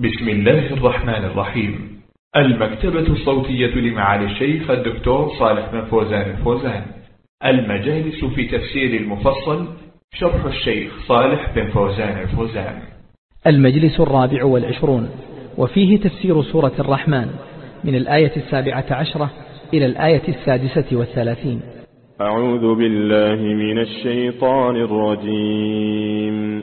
بسم الله الرحمن الرحيم. المكتبة الصوتية لمعالي الشيخ الدكتور صالح بن فوزان الفوزان. المجالس في تفسير المفصل شرح الشيخ صالح بن فوزان الفوزان. المجلس الرابع والعشرون وفيه تفسير سورة الرحمن من الآية السابعة عشرة إلى الآية السادسة والثلاثين. أعوذ بالله من الشيطان الرجيم.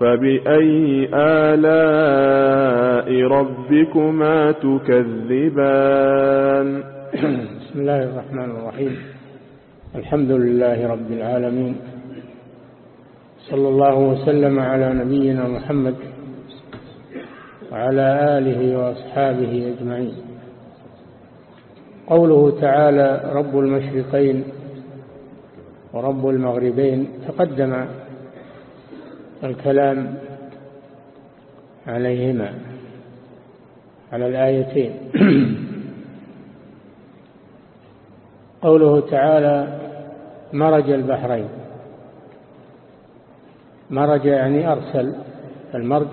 فبأي آلاء ربكما تكذبان؟ بسم الله الرحمن الرحيم. الحمد لله رب العالمين. صلى الله وسلم على نبينا محمد وعلى آله وأصحابه أجمعين. قوله تعالى رب المشرقين ورب المغربين تقدم الكلام عليهما على الآيتين. قوله تعالى مرج البحرين مرج يعني أرسل المرج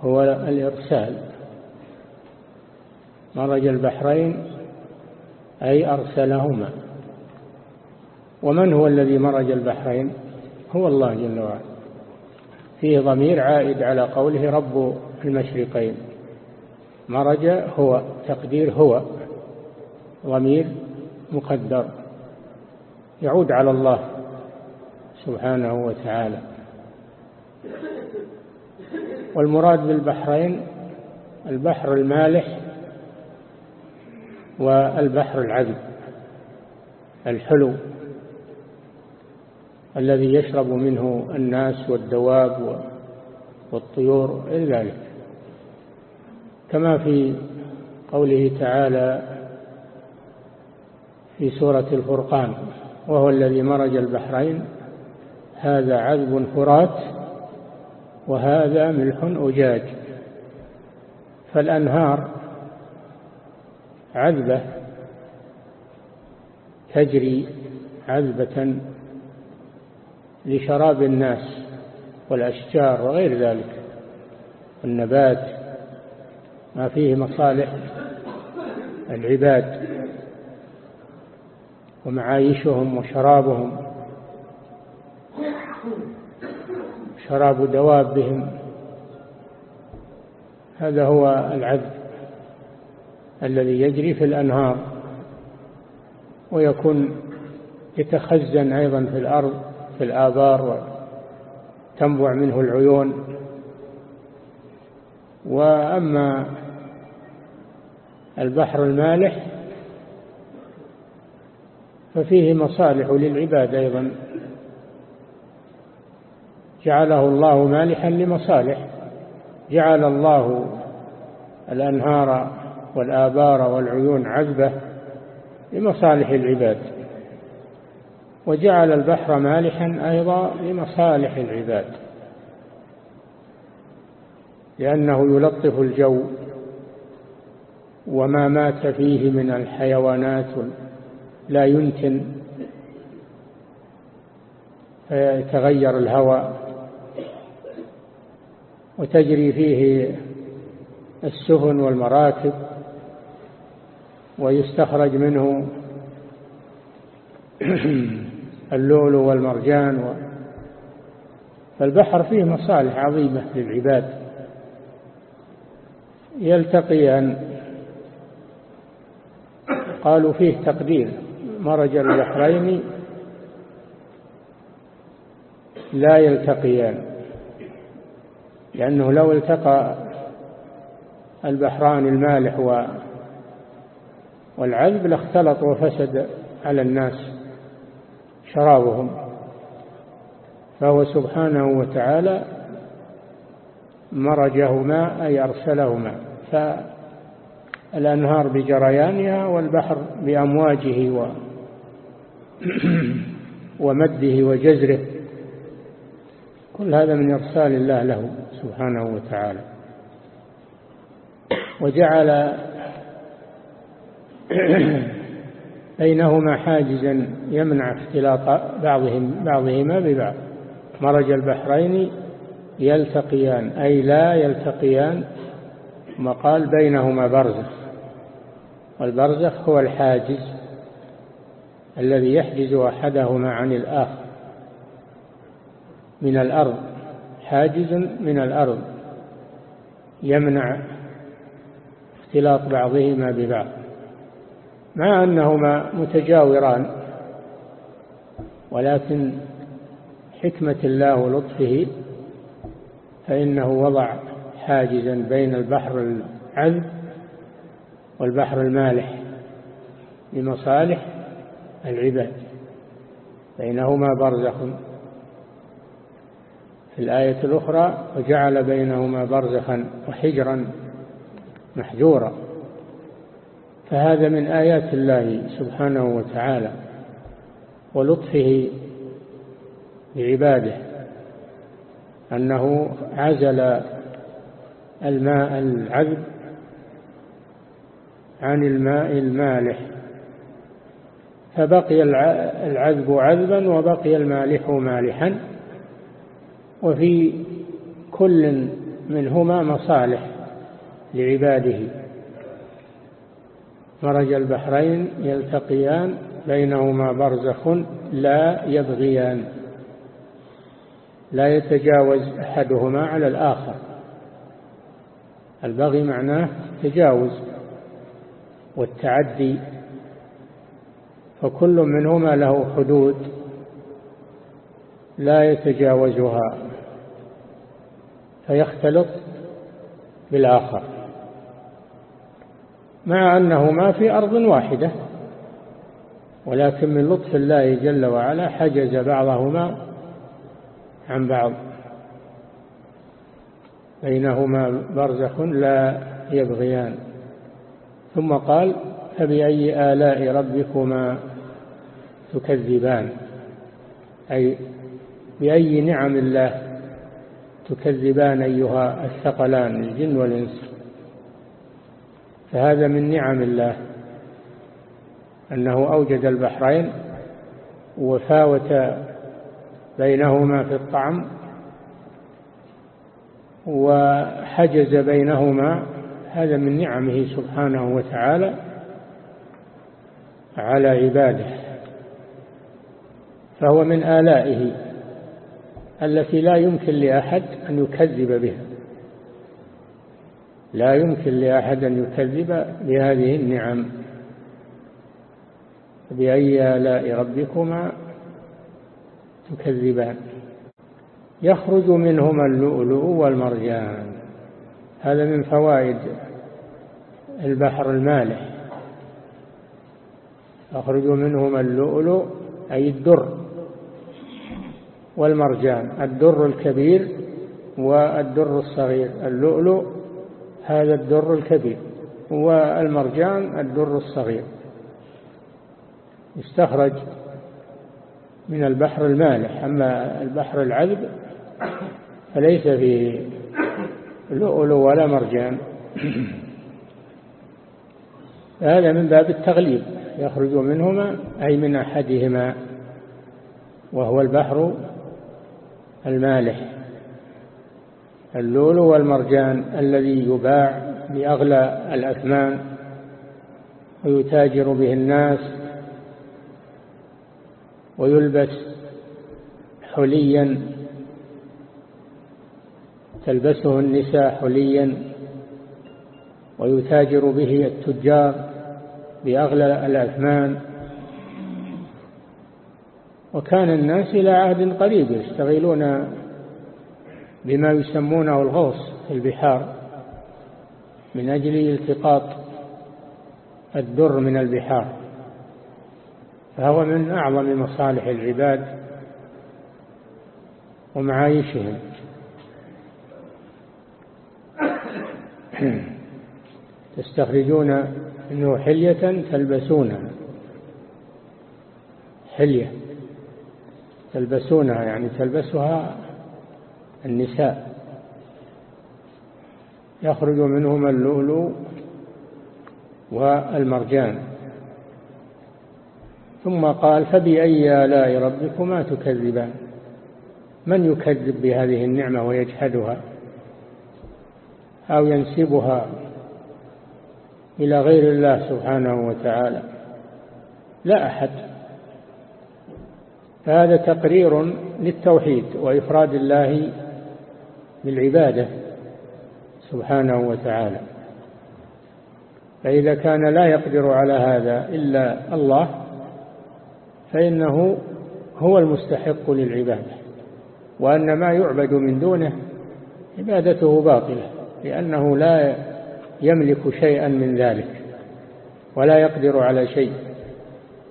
هو الإرسال. مرج البحرين أي أرسلهما. ومن هو الذي مرج البحرين؟ هو الله جل وعلا. فيه ضمير عائد على قوله رب المشرقين. مرج هو تقدير هو ضمير مقدر يعود على الله سبحانه وتعالى. والمراد بالبحرين البحر المالح والبحر العذب الحلو. الذي يشرب منه الناس والدواب والطيور إلى ذلك. كما في قوله تعالى في سورة الفرقان وهو الذي مرج البحرين هذا عذب فرات وهذا ملح أجاج. فالأنهار عذبة تجري عذبة لشراب الناس والأشجار وغير ذلك النبات ما فيه مصالح العباد ومعايشهم وشرابهم شراب دوابهم هذا هو العذب الذي يجري في الأنهار ويكون يتخزن أيضا في الأرض في الآبار وتنبع منه العيون. وأما البحر المالح ففيه مصالح للعباد أيضا. جعله الله مالحا لمصالح. جعل الله الأنهار والآبار والعيون عذبة لمصالح العباد. وجعل البحر مالحا أيضا لمصالح العباد لأنه يلطف الجو وما مات فيه من الحيوانات لا ينتن فيتغير الهواء. وتجري فيه السفن والمراكب ويستخرج منه اللؤلؤ والمرجان فالبحر فيه مصالح عظيمة للعباد. يلتقيان قالوا فيه تقدير. مرج البحرين لا يلتقيان لأنه لو التقى البحران المالح والعذب لاختلط وفسد على الناس. شرابهم. فهو سبحانه وتعالى مرجهما أي أرسلهما. فالأنهار بجريانها والبحر بأمواجه و ومده وجزره. كل هذا من إرسال الله له سبحانه وتعالى. وجعل بينهما حاجزا يمنع اختلاط بعضهم بعضهما ببعض. مرج البحرين يلتقيان أي لا يلتقيان ثم قال بينهما برزخ. والبرزخ هو الحاجز الذي يحجز أحدهما عن الآخر. من الأرض حاجز من الأرض يمنع اختلاط بعضهما ببعض. مع أنهما متجاوران ولكن حكمة الله ولطفه فإنه وضع حاجزا بين البحر العذب والبحر المالح لمصالح العباد. بينهما برزخ. في الآية الأخرى وجعل بينهما برزخا وحجرا محجورا. فهذا من آيات الله سبحانه وتعالى ولطفه بعباده أنه عزل الماء العذب عن الماء المالح فبقي العذب عذبا وبقي المالح مالحا وفي كل منهما مصالح لعباده. مرج البحرين يلتقيان بينهما برزخ لا يبغيان. لا يتجاوز أحدهما على الآخر. البغي معناه تجاوز والتعدي فكل منهما له حدود لا يتجاوزها فيختلط بالآخر. مع أنهما في أرض واحدة ولكن من لطف الله جل وعلا حجز بعضهما عن بعض. بينهما برزخ لا يبغيان. ثم قال فبأي آلاء ربكما تكذبان؟ أي بأي نعم الله تكذبان أيها الثقلان الجن والإنس؟ فهذا من نعم الله أنه أوجد البحرين وفاوت بينهما في الطعم وحجز بينهما هذا من نعمه سبحانه وتعالى على عباده فهو من آلائه التي لا يمكن لأحد أن يكذب بها. لا يمكن لأحد أن يكذب بهذه النعم. بأي آلاء ربكما تكذبان؟ يخرج منهما اللؤلؤ والمرجان. هذا من فوائد البحر المالح. يخرج منهما اللؤلؤ أي الدر والمرجان الدر الكبير والدر الصغير. اللؤلؤ هذا الدر الكبير والمرجان الدر الصغير. يستخرج من البحر المالح أما البحر العذب فليس فيه لؤلؤ ولا مرجان. هذا من باب التغليب يخرج منهما أي من أحدهما وهو البحر المالح. اللؤلؤ والمرجان الذي يباع بأغلى الأثمان ويتاجر به الناس ويلبس حليا تلبسه النساء حليا ويتاجر به التجار بأغلى الأثمان. وكان الناس إلى عهد قريب يشتغلون بما يسمونه الغوص في البحار من أجل التقاط الدر من البحار فهو من أعظم مصالح العباد ومعايشهم. تستخرجون منه حلية تلبسونها حلية تلبسونها يعني تلبسها النساء. يخرج منهما اللؤلؤ والمرجان. ثم قال فبأي آلاء ربكما تكذبان؟ من يكذب بهذه النعمة ويجحدها أو ينسبها إلى غير الله سبحانه وتعالى؟ لا أحد. فهذا تقرير للتوحيد وإفراد الله بالعبادة سبحانه وتعالى. فإذا كان لا يقدر على هذا إلا الله فإنه هو المستحق للعبادة وأن ما يعبد من دونه عبادته باطلة لأنه لا يملك شيئا من ذلك ولا يقدر على شيء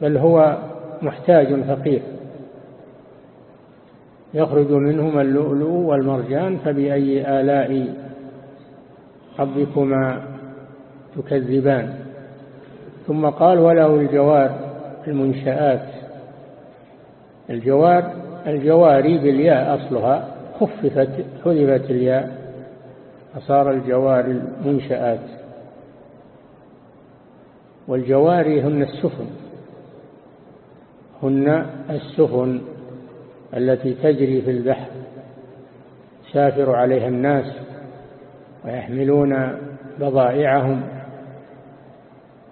بل هو محتاج فقير. يخرج منهما اللؤلؤ والمرجان فبأي آلاء ربكما تكذبان. ثم قال وله الجوار المنشآت. الجوار الجواري بالياء أصلها خففت حذفت الياء فصار الجوار المنشآت. والجواري هن السفن. هن السفن. التي تجري في البحر سافر عليها الناس ويحملون بضائعهم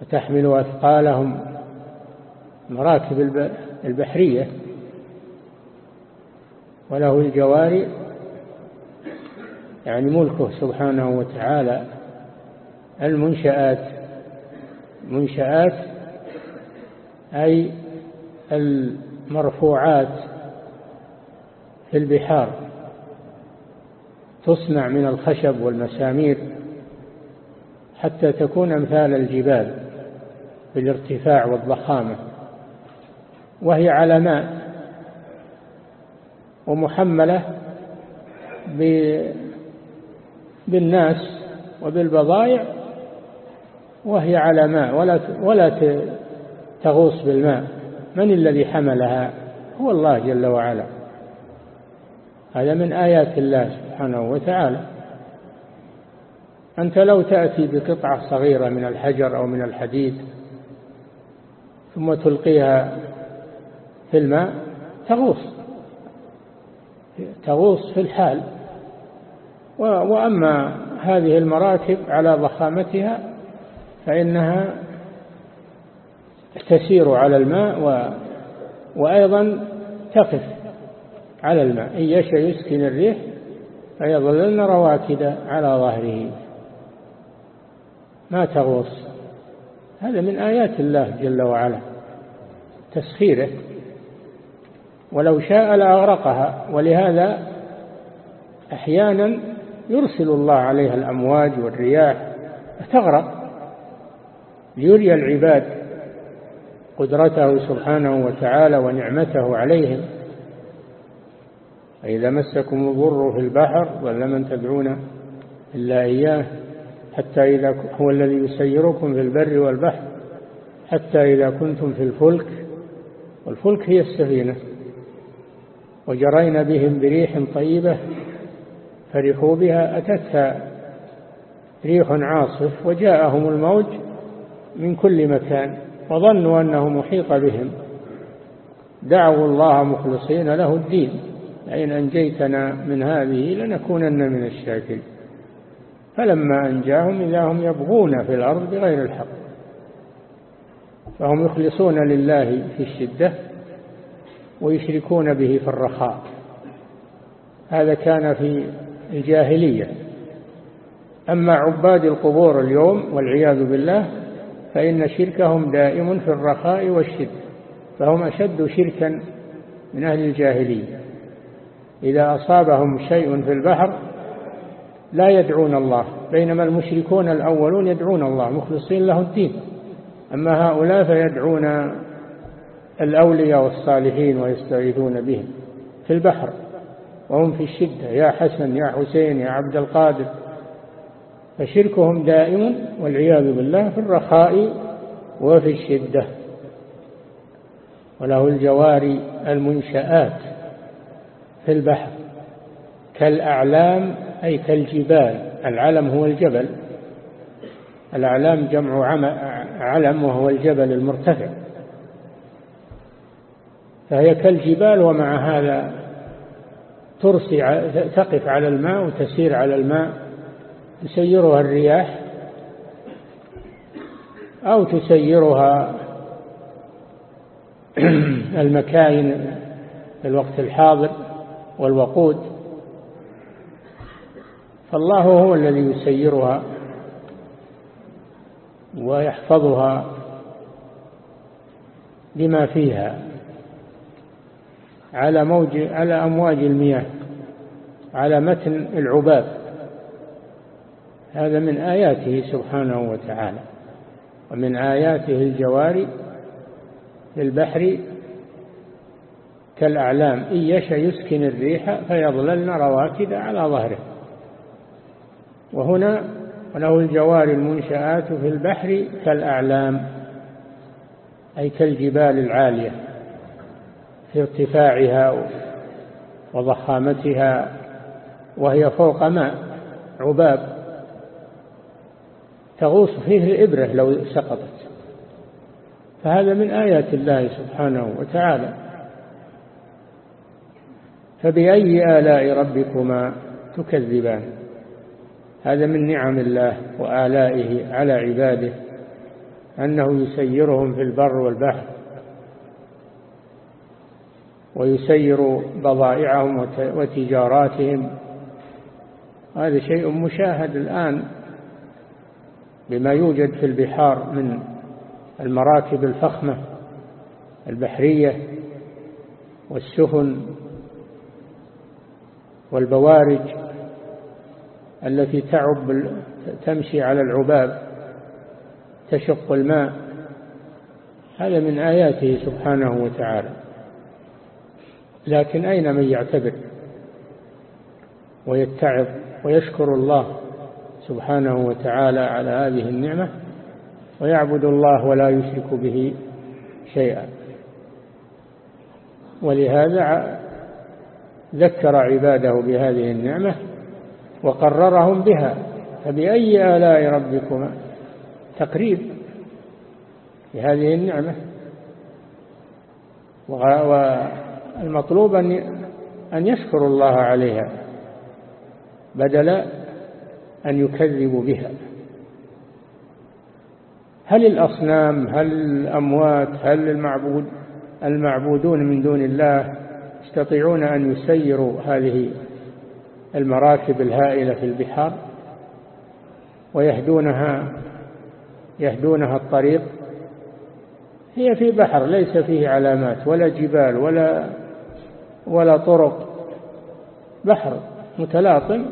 وتحمل أثقالهم مراكب البحرية. وله الجواري يعني ملكه سبحانه وتعالى المنشآت. منشآت أي المرفوعات. في البحار. تصنع من الخشب والمسامير حتى تكون أمثال الجبال بالارتفاع والضخامة. وهي على ماء ومحملة بالناس وبالبضائع وهي على ماء. ولا ولا تغوص بالماء. من الذي حملها؟ هو الله جل وعلا. هذا من آيات الله سبحانه وتعالى. أنت لو تأتي بقطعة صغيرة من الحجر أو من الحديد ثم تلقيها في الماء تغوص. تغوص في الحال. وأما هذه المراكب على ضخامتها فإنها تسير على الماء و وأيضا تقف. على الماء. إن يشاء يسكن الريح فيظللن رواكد على ظهره. ما تغوص. هذا من آيات الله جل وعلا. تسخيره. ولو شاء لأغرقها. ولهذا أحيانا يرسل الله عليها الأمواج والرياح فتغرق. ليري العباد قدرته سبحانه وتعالى ونعمته عليهم. فإذا مسكم الضر في البحر ضل من تدعون إلا إياه حتى إذا هو الذي يسيركم في البر والبحر حتى إذا كنتم في الفلك والفلك هي السفينة. وجرينا بهم بريح طيبة فرحوا بها أتتها ريح عاصف وجاءهم الموج من كل مكان وظنوا أنه محيط بهم. دعوا الله مخلصين له الدين. لئن أنجيتنا من هذه لنكونن من الشاكرين. فلما أنجاهم إذا هم يبغون في الأرض بغير الحق فهم يخلصون لله في الشدة ويشركون به في الرخاء. هذا كان في الجاهلية. أما عباد القبور اليوم والعياذ بالله فإن شركهم دائم في الرخاء والشدة فهم أشد شركا من أهل الجاهلية. إذا أصابهم شيء في البحر لا يدعون الله بينما المشركون الأولون يدعون الله مخلصين له الدين. أما هؤلاء فيدعون الأولياء والصالحين ويستغيثون بهم في البحر وهم في الشدة يا حسن يا حسين يا عبد القادر. فشركهم دائم والعياذ بالله في الرخاء وفي الشدة. وله الجواري المنشآت. في البحر كالأعلام أي كالجبال العلم هو الجبل الأعلام جمع علم وهو الجبل المرتفع فهي كالجبال ومع هذا ترسي تقف على الماء وتسير على الماء تسيرها الرياح أو تسيرها المكاين في الوقت الحاضر. والوقود. فالله هو الذي يسيرها ويحفظها بما فيها على موج على أمواج المياه على متن العباب هذا من آياته سبحانه وتعالى ومن آياته الجواري في البحر كالأعلام إن يشأ يسكن الريح فيظللن رواكد على ظهره. وهنا وله الجوار المنشآت في البحر كالأعلام أي كالجبال العالية في ارتفاعها وضخامتها وهي فوق ماء عباب. تغوص فيه الإبرة لو سقطت. فهذا من آيات الله سبحانه وتعالى. فبأي آلاء ربكما تكذبان؟ هذا من نعم الله وآلائه على عباده أنه يسيرهم في البر والبحر ويسير بضائعهم وتجاراتهم. هذا شيء مشاهد الآن بما يوجد في البحار من المراكب الفخمة البحرية والسفن والبوارج التي تعب تمشي على العباب تشق الماء هذا من آياته سبحانه وتعالى. لكن أين من يعتبر ويتعظ ويشكر الله سبحانه وتعالى على هذه النعمة ويعبد الله ولا يشرك به شيئا؟ ولهذا ذكر عباده بهذه النعمة وقررهم بها. فبأي آلاء ربكما؟ تقريب لهذه النعمة. والمطلوب أن يشكروا الله عليها بدل أن يكذبوا بها. هل الأصنام هل الأموات هل المعبود المعبودون من دون الله يستطيعون أن يسيروا هذه المراكب الهائلة في البحار ويهدونها يهدونها الطريق. هي في بحر ليس فيه علامات ولا جبال ولا ولا طرق. بحر متلاطم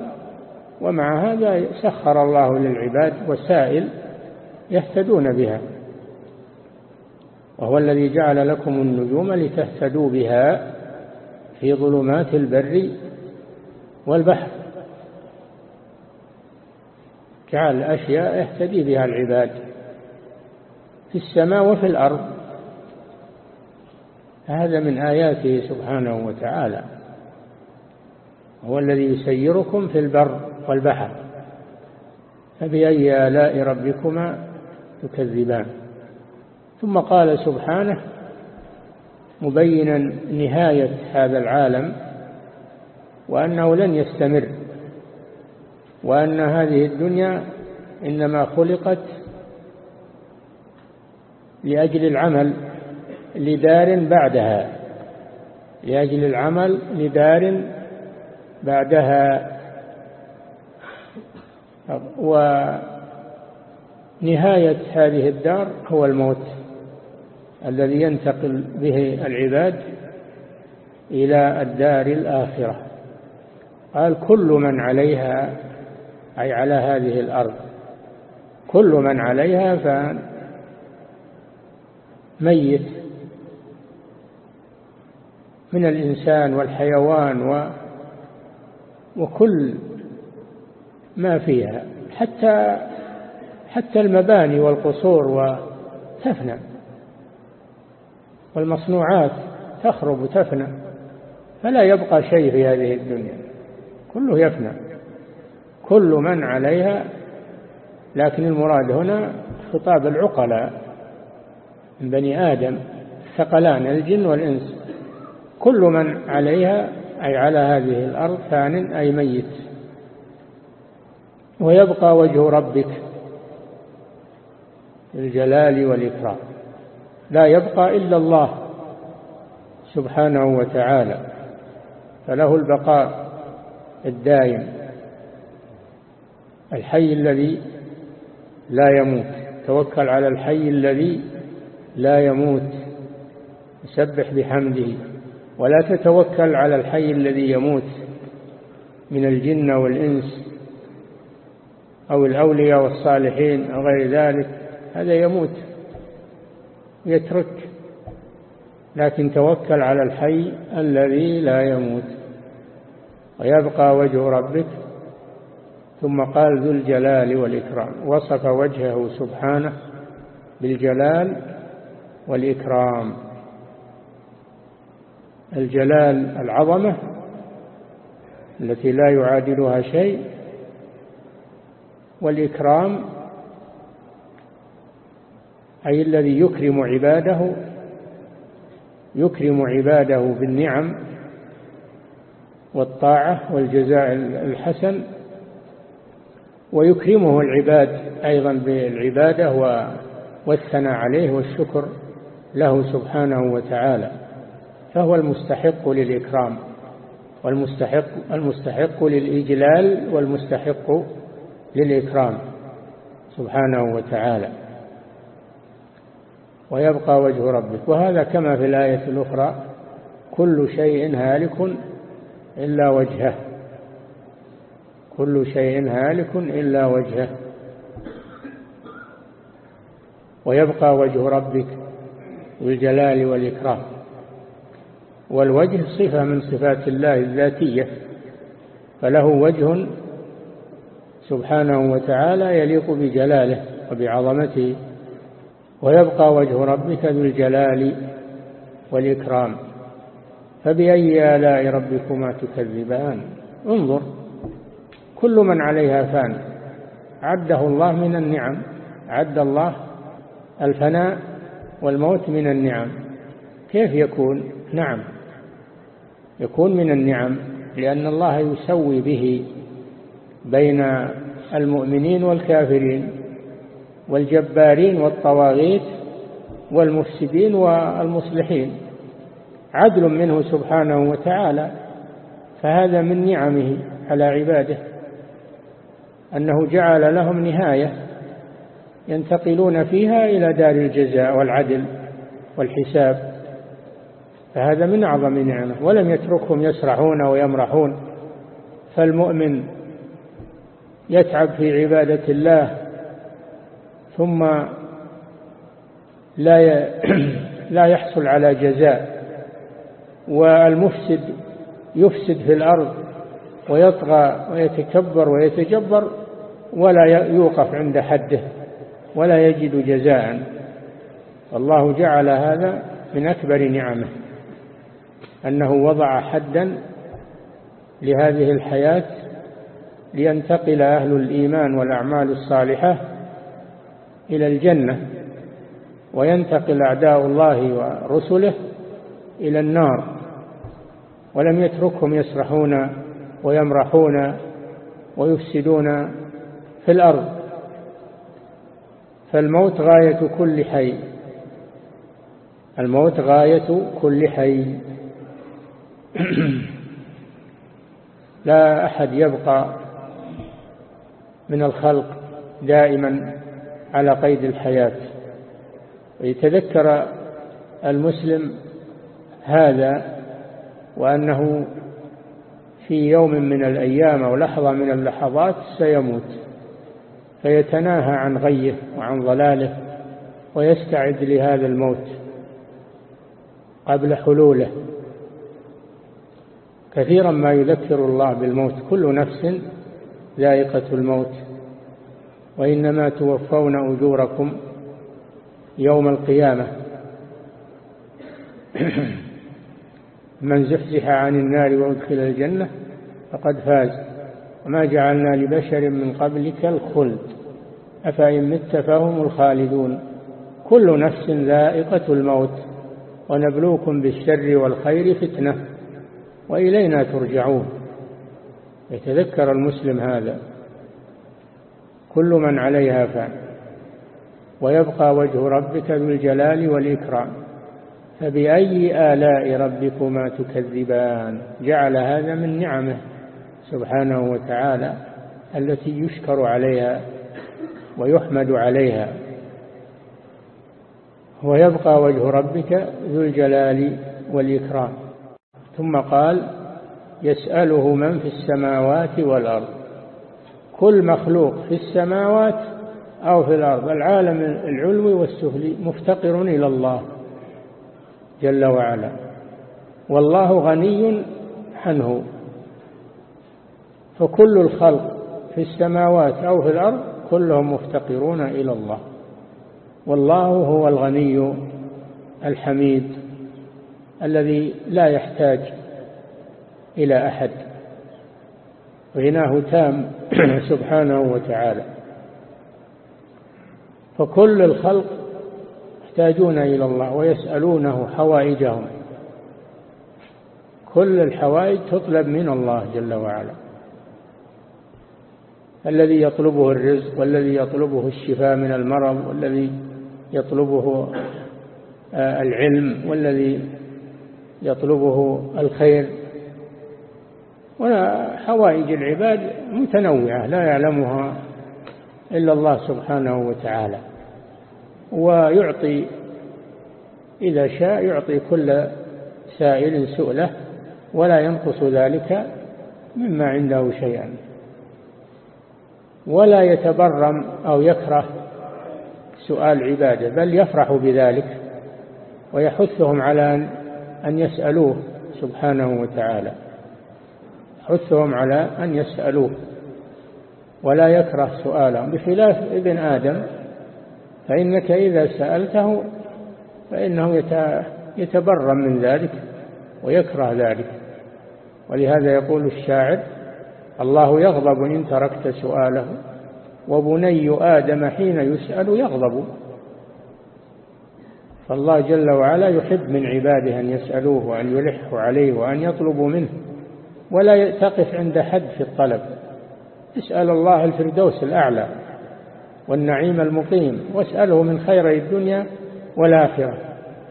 ومع هذا سخر الله للعباد وسائل يهتدون بها. وهو الذي جعل لكم النجوم لتهتدوا بها. في ظلمات البر والبحر. جعل أشياء يهتدي بها العباد في السماء وفي الأرض. هذا من آياته سبحانه وتعالى. هو الذي يسيركم في البر والبحر. فبأي آلاء ربكما تكذبان. ثم قال سبحانه مبينا نهاية هذا العالم وأنه لن يستمر وأن هذه الدنيا إنما خلقت لأجل العمل لدار بعدها لأجل العمل لدار بعدها. ونهاية هذه الدار هو الموت. الذي ينتقل به العباد إلى الدار الآخرة. قال كل من عليها أي على هذه الأرض كل من عليها فان ميت من الإنسان والحيوان و وكل ما فيها حتى حتى المباني والقصور وتفنى. والمصنوعات تخرب وتفنى فلا يبقى شيء في هذه الدنيا كله يفنى كل من عليها لكن المراد هنا خطاب العقلاء من بني آدم ثقلان الجن والإنس كل من عليها أي على هذه الأرض فان أي ميت. ويبقى وجه ربك الجلال والإكرام. لا يبقى إلا الله سبحانه وتعالى فله البقاء الدائم الحي الذي لا يموت توكل على الحي الذي لا يموت سبح بحمده ولا تتوكل على الحي الذي يموت من الجن والإنس أو الأولياء والصالحين أو غير ذلك هذا يموت. يترك لكن توكل على الحي الذي لا يموت. ويبقى وجه ربك. ثم قال ذو الجلال والإكرام. وصف وجهه سبحانه بالجلال والإكرام. الجلال العظمة التي لا يعادلها شيء والإكرام أي الذي يكرم عباده يكرم عباده بالنعم والطاعة والجزاء الحسن ويكرمه العباد أيضا بالعبادة والثناء عليه والشكر له سبحانه وتعالى. فهو المستحق للإكرام والمستحق المستحق للإجلال والمستحق للإكرام سبحانه وتعالى. ويبقى وجه ربك. وهذا كما في الآية الأخرى كل شيء هالك إلا وجهه. كل شيء هالك إلا وجهه. ويبقى وجه ربك بالجلال والإكرام. والوجه صفة من صفات الله الذاتية. فله وجه سبحانه وتعالى يليق بجلاله وبعظمته. ويبقى وجه ربك ذو الجلال والإكرام. فبأي آلاء ربكما تكذبان؟ انظر كل من عليها فان. عده الله من النعم عد الله الفناء والموت من النعم. كيف يكون؟ نعم يكون من النعم لأن الله يسوي به بين المؤمنين والكافرين. والجبارين والطواغيت والمفسدين والمصلحين. عدل منه سبحانه وتعالى فهذا من نعمه على عباده أنه جعل لهم نهاية ينتقلون فيها إلى دار الجزاء والعدل والحساب. فهذا من أعظم نعمة ولم يتركهم يسرحون ويمرحون. فالمؤمن يتعب في عبادة الله ثم لا لا يحصل على جزاء. والمفسد يفسد في الأرض ويطغى ويتكبر ويتجبر ولا يوقف عند حده ولا يجد جزاء. الله جعل هذا من أكبر نعمة أنه وضع حدا لهذه الحياة لينتقل أهل الإيمان والأعمال الصالحة إلى الجنة وينتقل أعداء الله ورسله إلى النار. ولم يتركهم يسرحون ويمرحون ويفسدون في الأرض. فالموت غاية كل حي. الموت غاية كل حي. لا أحد يبقى من الخلق دائما. على قيد الحياة. ويتذكر المسلم هذا وأنه في يوم من الأيام أو لحظة من اللحظات سيموت فيتناهى عن غيه وعن ضلاله ويستعد لهذا الموت قبل حلوله. كثيرا ما يذكر الله بالموت كل نفس ذائقة الموت. وإنما توفون أجوركم يوم القيامة. من زحزح عن النار وأدخل الجنة فقد فاز. وما جعلنا لبشر من قبلك الخلد. أفإن مت فهم الخالدون. كل نفس ذائقة الموت. ونبلوكم بالشر والخير فتنة. وإلينا ترجعون. يتذكر المسلم هذا. كل من عليها فان. ويبقى وجه ربك ذو الجلال والإكرام. فبأي آلاء ربكما تكذبان؟ جعل هذا من نعمه سبحانه وتعالى التي يشكر عليها ويحمد عليها. ويبقى وجه ربك ذو الجلال والإكرام. ثم قال يسأله من في السماوات والأرض. كل مخلوق في السماوات أو في الأرض العالم العلوي والسفلي مفتقر إلى الله جل وعلا. والله غني عنه. فكل الخلق في السماوات أو في الأرض كلهم مفتقرون إلى الله. والله هو الغني الحميد الذي لا يحتاج إلى أحد. غناه تام سبحانه وتعالى. فكل الخلق يحتاجون إلى الله ويسألونه حوائجهم. كل الحوائج تطلب من الله جل وعلا. الذي يطلبه الرزق والذي يطلبه الشفاء من المرض والذي يطلبه آه، العلم والذي يطلبه الخير. وحوائج العباد متنوعة لا يعلمها إلا الله سبحانه وتعالى. ويعطي إذا شاء يعطي كل سائل سؤله ولا ينقص ذلك مما عنده شيئا. ولا يتبرم أو يكره سؤال عباده بل يفرح بذلك ويحثهم على أن يسألوه سبحانه وتعالى. يحثهم على أن يسألوه ولا يكره سؤالهم. بخلاف ابن آدم فإنك إذا سألته فإنه يتبرم من ذلك ويكره ذلك. ولهذا يقول الشاعر الله يغضب إن تركت سؤاله وبني آدم حين يسأل يغضب. فالله جل وعلا يحب من عباده أن يسألوه وأن يلحوا عليه وأن يطلبوا منه. ولا تقف عند حد في الطلب. اسأل الله الفردوس الأعلى والنعيم المقيم واسأله من خير الدنيا والآخرة.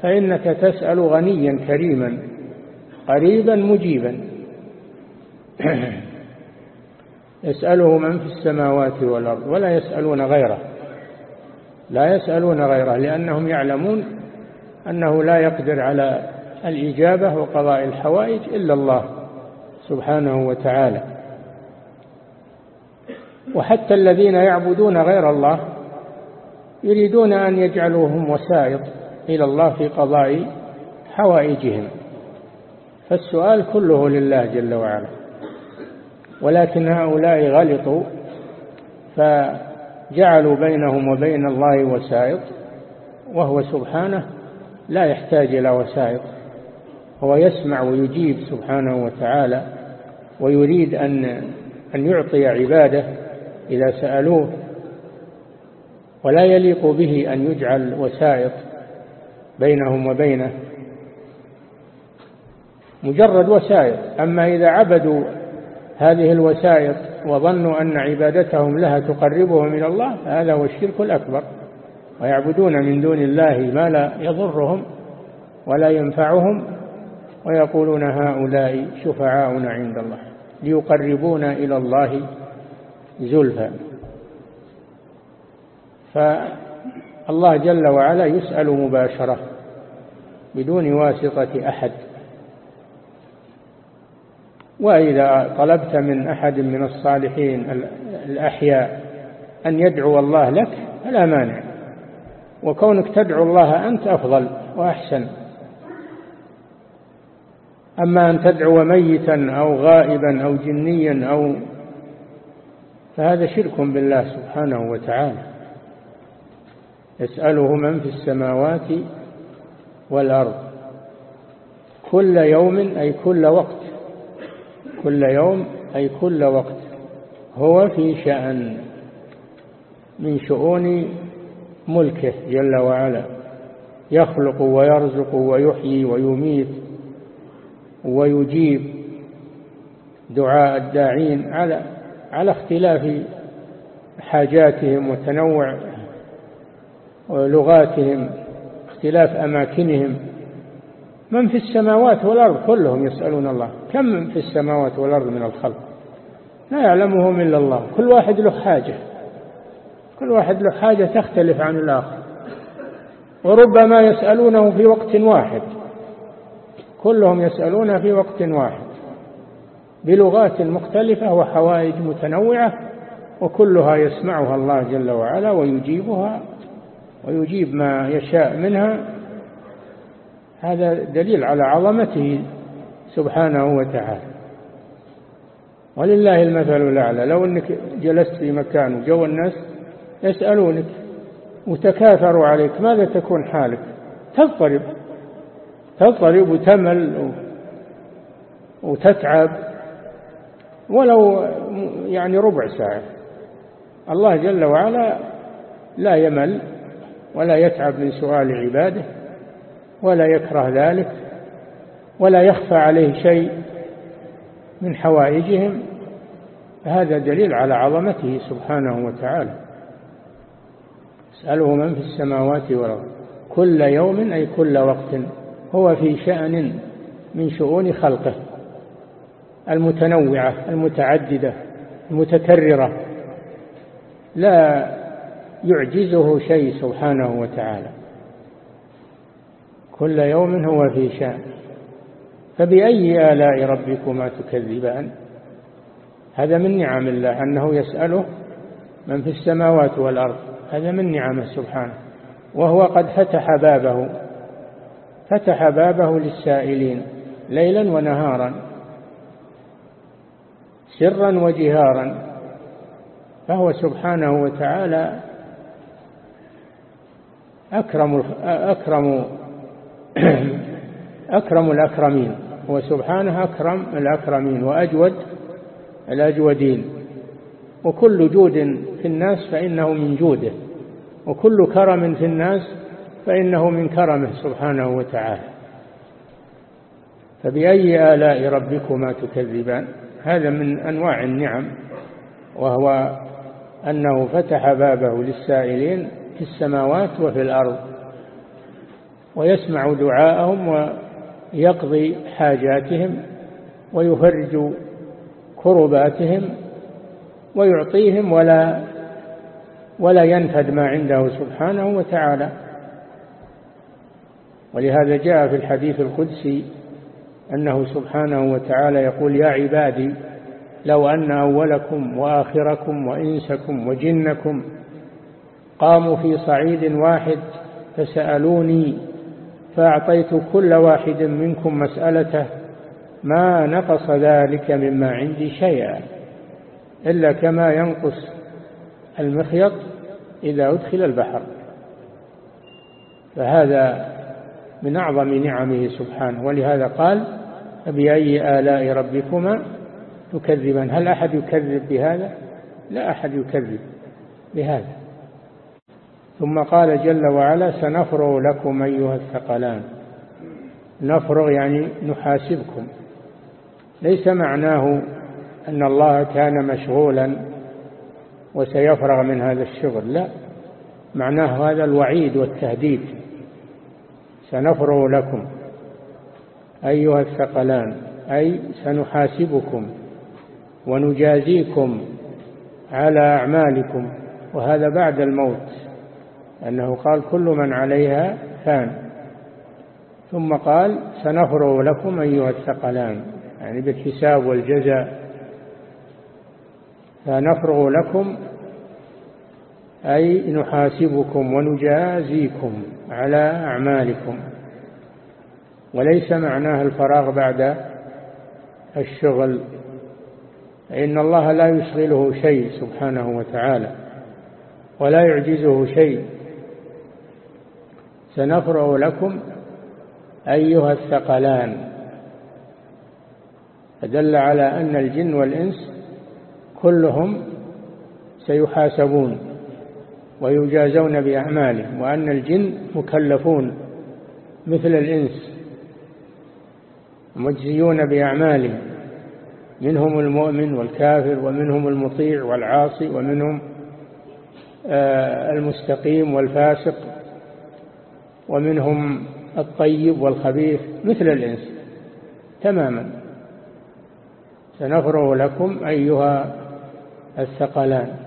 فإنك تسأل غنيا كريما قريبا مجيبا. يسأله من في السماوات والأرض ولا يسألون غيره. لا يسألون غيره لأنهم يعلمون أنه لا يقدر على الإجابة وقضاء الحوائج إلا الله. سبحانه وتعالى. وحتى الذين يعبدون غير الله يريدون أن يجعلوهم وسائط إلى الله في قضاء حوائجهم. فالسؤال كله لله جل وعلا. ولكن هؤلاء غلطوا فجعلوا بينهم وبين الله وسائط وهو سبحانه لا يحتاج إلى وسائط هو يسمع ويجيب سبحانه وتعالى ويريد أن أن يعطي عباده إذا سألوه ولا يليق به أن يجعل وسائط بينهم وبينه. مجرد وسائط أما إذا عبدوا هذه الوسائط وظنوا أن عبادتهم لها تقربهم إلى الله هذا هو الشرك الأكبر. ويعبدون من دون الله ما لا يضرهم ولا ينفعهم. ويقولون هؤلاء شفعاؤنا عند الله ليقربونا إلى الله زلفى. فالله جل وعلا يسأل مباشرة بدون واسطة أحد. وإذا طلبت من أحد من الصالحين الأحياء أن يدعو الله لك فلا مانع. وكونك تدعو الله أنت أفضل وأحسن. أما أن تدعو ميتا أو غائبا أو جنيا أو فهذا شرك بالله سبحانه وتعالى. يسأله من في السماوات والأرض. كل يوم أي كل وقت. كل يوم أي كل وقت. هو في شأن من شؤون ملكه جل وعلا. يخلق ويرزق ويحيي ويميت. ويجيب دعاء الداعين على على اختلاف حاجاتهم وتنوع لغاتهم اختلاف أماكنهم. من في السماوات والأرض؟ كلهم يسألون الله. كم من في السماوات والأرض من الخلق؟ لا يعلمهم إلا الله. كل واحد له حاجة. كل واحد له حاجة تختلف عن الآخر. وربما يسألونه في وقت واحد. كلهم يسألون في وقت واحد. بلغات مختلفة وحوائج متنوعة وكلها يسمعها الله جل وعلا ويجيبها ويجيب ما يشاء منها. هذا دليل على عظمته سبحانه وتعالى. ولله المثل الأعلى. لو أنك جلست في مكان وجو الناس يسألونك وتكاثروا عليك ماذا تكون حالك؟ تضطرب. تضطرب وتمل وتتعب ولو يعني ربع ساعة. الله جل وعلا لا يمل ولا يتعب من سؤال عباده ولا يكره ذلك ولا يخفى عليه شيء من حوائجهم. هذا دليل على عظمته سبحانه وتعالى. اسأله من في السماوات والأرض. كل يوم أي كل وقت. هو في شأن من شؤون خلقه المتنوعة المتعددة المتكررة لا يعجزه شيء سبحانه وتعالى. كل يوم هو في شأن. فبأي آلاء ربكما تكذبان؟ هذا من نعم الله أنه يسأله من في السماوات والأرض هذا من نعمه سبحانه وهو قد فتح بابه. فتح بابه للسائلين ليلا ونهارا سرا وجهارا فهو سبحانه وتعالى أكرم أكرم أكرم الأكرمين هو سبحانه أكرم الأكرمين وأجود الأجودين. وكل جود في الناس فإنه من جوده وكل كرم في الناس فإنه من كرمه سبحانه وتعالى. فبأي آلاء ربكما تكذبان؟ هذا من أنواع النعم وهو أنه فتح بابه للسائلين في السماوات وفي الأرض ويسمع دعاءهم ويقضي حاجاتهم ويفرج كرباتهم ويعطيهم ولا ولا ينفد ما عنده سبحانه وتعالى. ولهذا جاء في الحديث القدسي أنه سبحانه وتعالى يقول يا عبادي لو أن أولكم وآخركم وإنسكم وجنكم قاموا في صعيد واحد فسألوني فأعطيت كل واحد منكم مسألته ما نقص ذلك مما عندي شيئا إلا كما ينقص المخيط إذا أدخل البحر فهذا من أعظم نعمه سبحانه. ولهذا قال فبأي آلاء ربكما تكذبان؟ هل أحد يكذب بهذا؟ لا أحد يكذب بهذا. ثم قال جل وعلا سنفرغ لكم أيها الثقلان. نفرغ يعني نحاسبكم. ليس معناه أن الله كان مشغولا وسيفرغ من هذا الشغل لا. معناه هذا الوعيد والتهديد. سنفرغ لكم. أيها الثقلان أي سنحاسبكم ونجازيكم على أعمالكم. وهذا بعد الموت أنه قال كل من عليها فان. ثم قال سنفرغ لكم أيها الثقلان يعني بالحساب والجزاء. فنفرغ لكم أي نحاسبكم ونجازيكم على أعمالكم. وليس معناه الفراغ بعد الشغل. فإن الله لا يشغله شيء سبحانه وتعالى ولا يعجزه شيء. سنفرغ لكم أيها الثقلان. فدل على أن الجن والإنس كلهم سيحاسبون. ويجازون بأعمالهم وأن الجن مكلفون مثل الإنس مجزيون بأعمالهم. منهم المؤمن والكافر ومنهم المطيع والعاصي ومنهم آه، المستقيم والفاسق ومنهم الطيب والخبيث مثل الإنس تماما. سنفرغ لكم أيها الثقلان.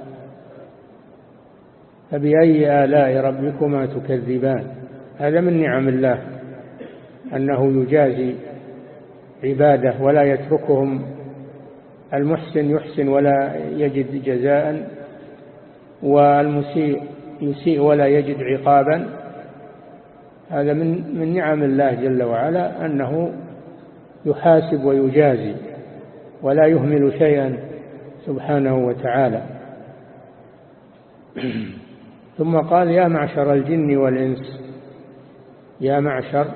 فبأي آلاء ربكما تكذبان؟ هذا من نعم الله أنه يجازي عباده ولا يتركهم. المحسن يحسن ولا يجد جزاء والمسيء يسيء ولا يجد عقابا. هذا من من نعم الله جل وعلا أنه يحاسب ويجازي ولا يهمل شيئا سبحانه وتعالى. ثم قال يا معشر الجن والإنس يا معشر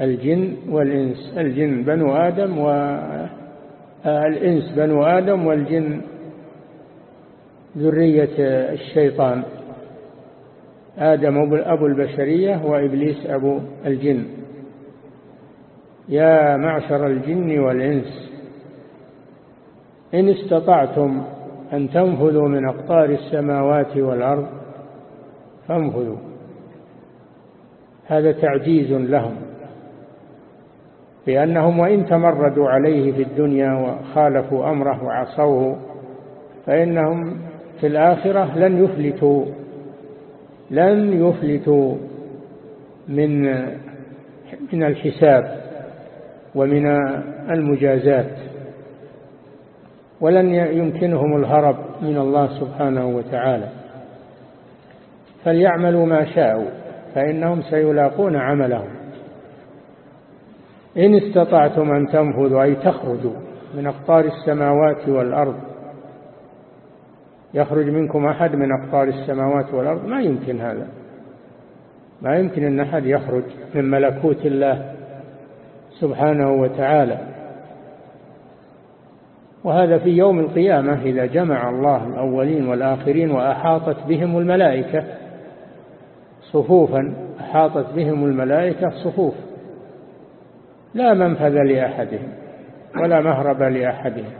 الجن والإنس الجن بنو آدم والإنس بنو آدم والجن ذرية الشيطان آدم أبو البشرية وإبليس أبو الجن. يا معشر الجن والإنس إن استطعتم أن تنفذوا من أقطار السماوات والأرض. فانفذوا. هذا تعجيز لهم. لأنهم وإن تمردوا عليه في الدنيا وخالفوا أمره وعصوه فإنهم في الآخرة لن يفلتوا. لن يفلتوا من من الحساب ومن المجازات. ولن يمكنهم الهرب من الله سبحانه وتعالى. فليعملوا ما شاءوا فإنهم سيلاقون عملهم. إن استطعتم أن تنفذوا أي تخرجوا من أقطار السماوات والأرض يخرج منكم أحد من أقطار السماوات والأرض؟ ما يمكن هذا. ما يمكن أن أحد يخرج من ملكوت الله سبحانه وتعالى. وهذا في يوم القيامة إذا جمع الله الأولين والآخرين وأحاطت بهم الملائكة صفوفا أحاطت بهم الملائكة صفوف. لا منفذ لأحدهم ولا مهرب لأحدهم.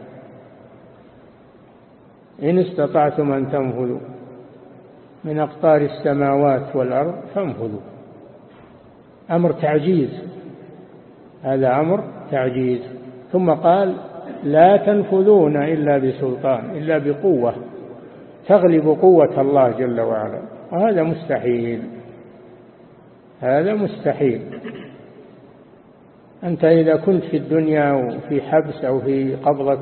إن استطعتم أن تنفذوا من أقطار السماوات والأرض فانفذوا. أمر تعجيز. هذا أمر تعجيز. ثم قال لا تنفذون إلا بسلطان إلا بقوة. تغلب قوة الله جل وعلا. وهذا مستحيل. هذا مستحيل. أنت إذا كنت في الدنيا وفي حبس أو في قبضة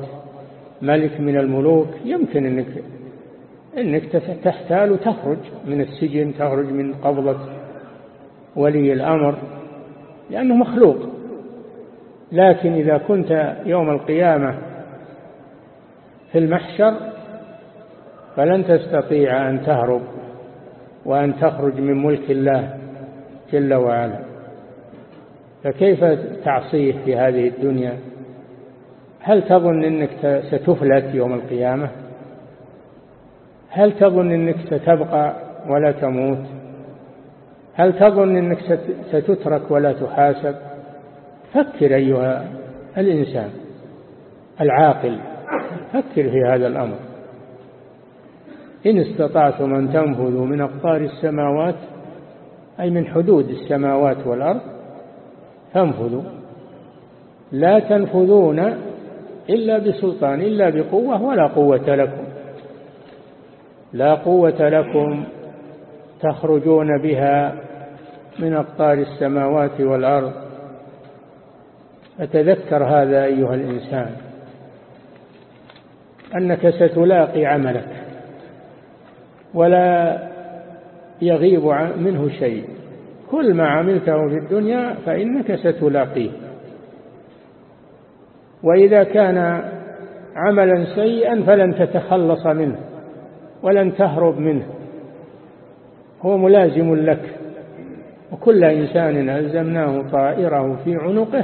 ملك من الملوك يمكن أنك أنك تحتال وتخرج من السجن تخرج من قبضة ولي الأمر لأنه مخلوق. لكن إذا كنت يوم القيامة في المحشر فلن تستطيع أن تهرب وأن تخرج من ملك الله جل وعلا. فكيف تعصيه في هذه الدنيا؟ هل تظن أنك ستفلت يوم القيامة؟ هل تظن أنك ستبقى ولا تموت؟ هل تظن أنك ستترك ولا تحاسب؟ فكر أيها الإنسان العاقل فكر في هذا الأمر. إن استطعتم أن تنفذوا من أقطار السماوات أي من حدود السماوات والأرض فانفذوا. لا تنفذون إلا بسلطان إلا بقوة ولا قوة لكم. لا قوة لكم تخرجون بها من أقطار السماوات والأرض. فتذكر هذا أيها الإنسان؟ أنك ستلاقي عملك ولا يغيب منه شيء. كل ما عملته في الدنيا فإنك ستلاقيه. وإذا كان عملا سيئا فلن تتخلص منه ولن تهرب منه. هو ملازم لك. وكل إنسان ألزمناه طائره في عنقه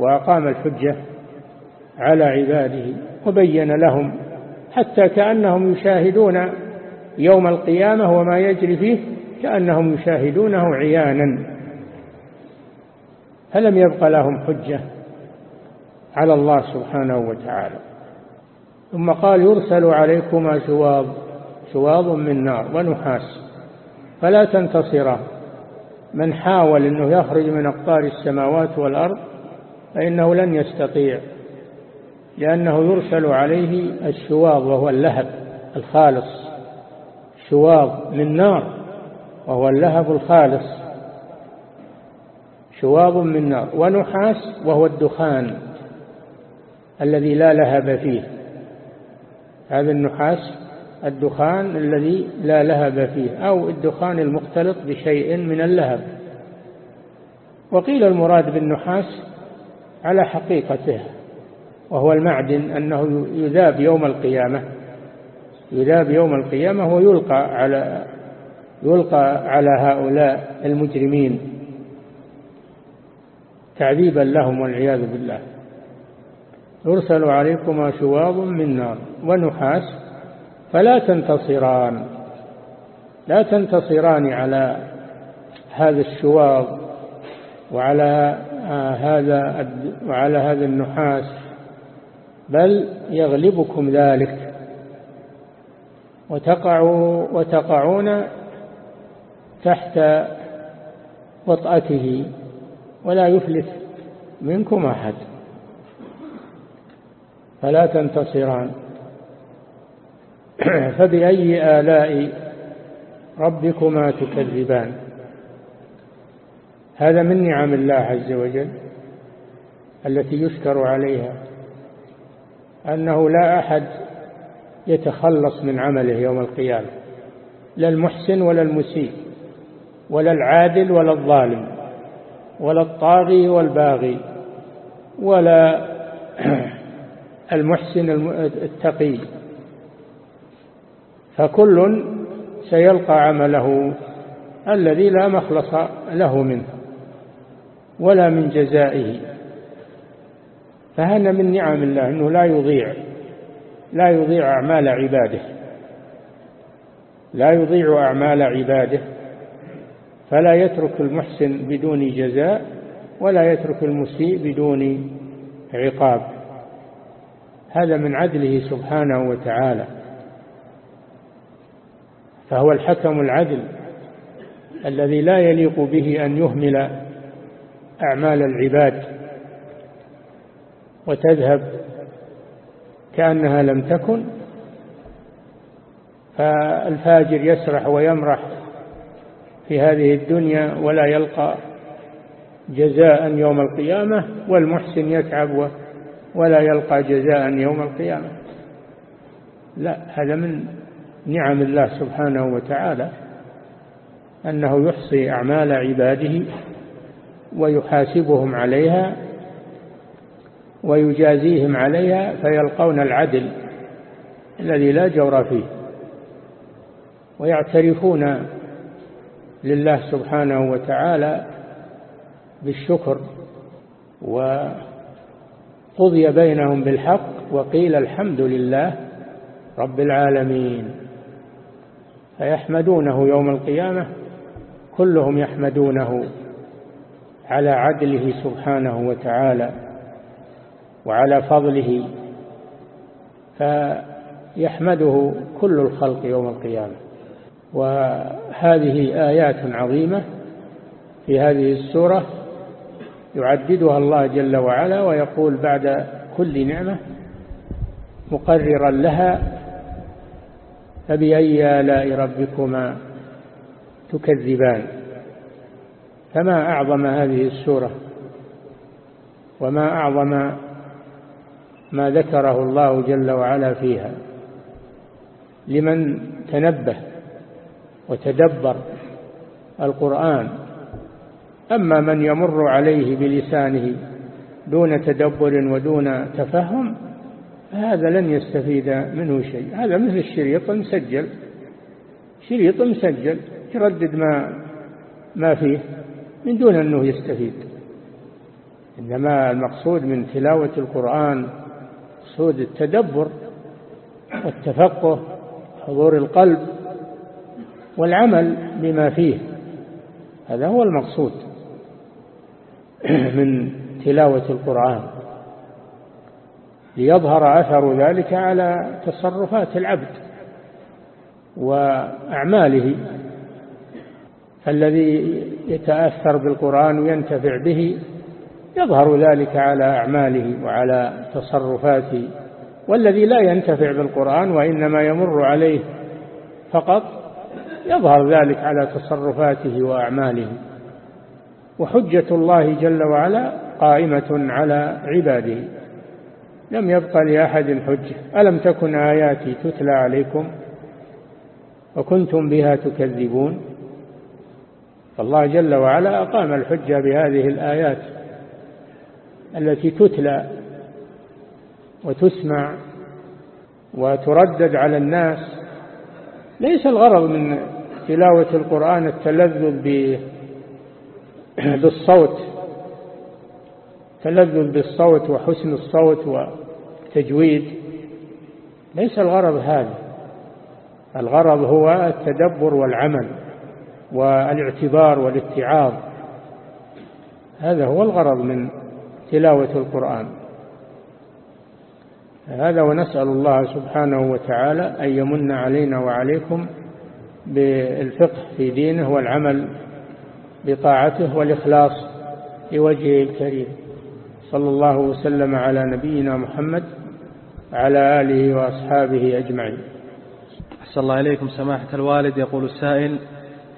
وأقام الحجة على عباده وبين لهم حتى كأنهم يشاهدون يوم القيامة وما يجري فيه كأنهم يشاهدونه عيانا. فلم يبق لهم حجة على الله سبحانه وتعالى. ثم قال يرسل عليكما شواظ شواظ من نار ونحاس فلا تنتصران من حاول أنه يخرج من أقطار السماوات والأرض فإنه لن يستطيع لأنه يرسل عليه الشواظ وهو اللهب الخالص شواظ من نار وهو اللهب الخالص شواظ من نار ونحاس وهو الدخان الذي لا لهب فيه. هذا النحاس الدخان الذي لا لهب فيه أو الدخان المختلط بشيء من اللهب. وقيل المراد بالنحاس على حقيقته وهو المعدن أنه يذاب يوم القيامة. يذاب يوم القيامة ويلقى على يلقى على هؤلاء المجرمين تعذيبا لهم والعياذ بالله. يرسل عليكما شواظ من نار ونحاس فلا تنتصران لا تنتصران على هذا الشواظ وعلى هذا وعلى هذا النحاس بل يغلبكم ذلك. وتقعوا وتقعون تحت وطأته ولا يفلت منكم أحد. فلا تنتصران. فبأي آلاء ربكما تكذبان؟ هذا من نعم الله عز وجل التي يشكر عليها أنه لا أحد يتخلص من عمله يوم القيامة لا المحسن ولا المسيء ولا العادل ولا الظالم ولا الطاغي والباغي ولا المحسن التقي. فكل سيلقى عمله الذي لا مخلص له منه. ولا من جزائه. فهذا من نعم الله أنه لا يضيع لا يضيع أعمال عباده؟ لا يضيع أعمال عباده. فلا يترك المحسن بدون جزاء ولا يترك المسيء بدون عقاب. هذا من عدله سبحانه وتعالى. فهو الحكم العدل الذي لا يليق به أن يهمل أعمال العباد وتذهب كأنها لم تكن فالفاجر يسرح ويمرح في هذه الدنيا ولا يلقى جزاء يوم القيامة والمحسن يتعب ولا يلقى جزاء يوم القيامة. لا هذا من نعم الله سبحانه وتعالى أنه يحصي أعمال عباده ويحاسبهم عليها ويجازيهم عليها فيلقون العدل الذي لا جور فيه ويعترفون لله سبحانه وتعالى بالشكر وقضي بينهم بالحق وقيل الحمد لله رب العالمين فيحمدونه يوم القيامة كلهم يحمدونه على عدله سبحانه وتعالى وعلى فضله فيحمده كل الخلق يوم القيامة. وهذه آيات عظيمة في هذه السورة يعددها الله جل وعلا ويقول بعد كل نعمة مقررا لها فبأي آلاء ربكما تكذبان؟ فما أعظم هذه السورة وما أعظم ما ذكره الله جل وعلا فيها؟ لمن تنبه وتدبر القرآن. أما من يمر عليه بلسانه دون تدبر ودون تفهم هذا لن يستفيد منه شيء. هذا مثل الشريط مسجل شريط مسجل يردد ما ما فيه. من دون أنه يستفيد. إنما المقصود من تلاوة القرآن مقصود التدبر والتفقه حضور القلب والعمل بما فيه. هذا هو المقصود من تلاوة القرآن. ليظهر أثر ذلك على تصرفات العبد وأعماله. فالذي يتأثر بالقرآن وينتفع به يظهر ذلك على أعماله وعلى تصرفاته والذي لا ينتفع بالقرآن وإنما يمر عليه فقط يظهر ذلك على تصرفاته وأعماله. وحجة الله جل وعلا قائمة على عباده. لم يبق لأحد حجة. ألم تكن آياتي تتلى عليكم وكنتم بها تكذبون؟ فالله جل وعلا أقام الحجة بهذه الآيات التي تتلى وتسمع وتردد على الناس. ليس الغرض من تلاوة القرآن التلذذ بالصوت تلذذ بالصوت وحسن الصوت وتجويد. ليس الغرض هذا الغرض هو التدبر والعمل. والاعتبار والاتعاظ. هذا هو الغرض من تلاوة القرآن. هذا ونسأل الله سبحانه وتعالى أن يمن علينا وعليكم بالفقه في دينه والعمل بطاعته والإخلاص لوجهه الكريم. صلى الله وسلم على نبينا محمد على آله وأصحابه أجمعين. أحسن الله إليكم. سماحة الوالد يقول السائل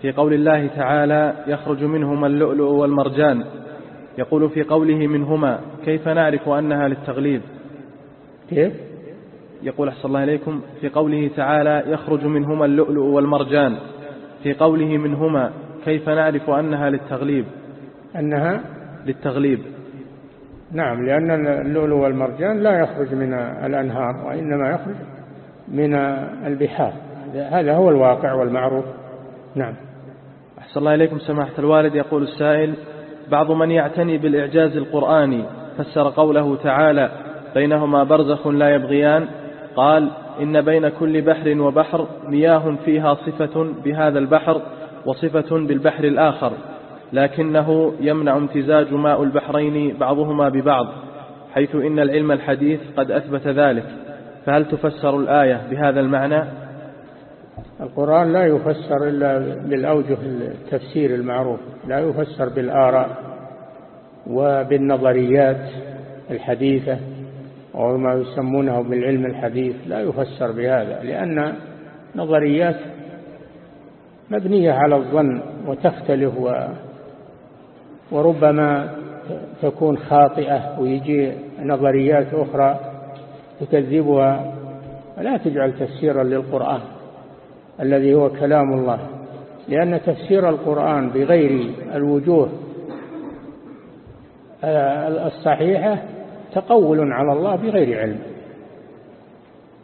في قول الله تعالى يخرج منهما اللؤلؤ والمرجان يقول في قوله منهما كيف نعرف أنها للتغليب كيف؟ يقول أحسن الله إليكم في قوله تعالى يخرج منهما اللؤلؤ والمرجان في قوله منهما كيف نعرف أنها للتغليب أنها؟ للتغليب نعم لأن اللؤلؤ والمرجان لا يخرج من الأنهار وإنما يخرج من البحار. هذا هو الواقع والمعروف. نعم. أحسن الله إليكم سماحة الوالد. يقول السائل بعض من يعتني بالإعجاز القرآني فسر قوله تعالى بينهما برزخ لا يبغيان. قال إن بين كل بحر وبحر مياه فيها صفة بهذا البحر وصفة بالبحر الآخر لكنه يمنع امتزاج ماء البحرين بعضهما ببعض حيث إن العلم الحديث قد أثبت ذلك. فهل تفسر الآية بهذا المعنى؟ القرآن لا يفسر إلا بالأوجه التفسير المعروف لا يفسر بالآراء وبالنظريات الحديثة وما يسمونه بالعلم الحديث لا يفسر بهذا لأن نظريات مبنية على الظن وتختلف وربما تكون خاطئة ويجي نظريات أخرى تكذبها لا تجعل تفسيرا للقرآن. الذي هو كلام الله لأن تفسير القرآن بغير الوجوه آه، الصحيحة تقول على الله بغير علم.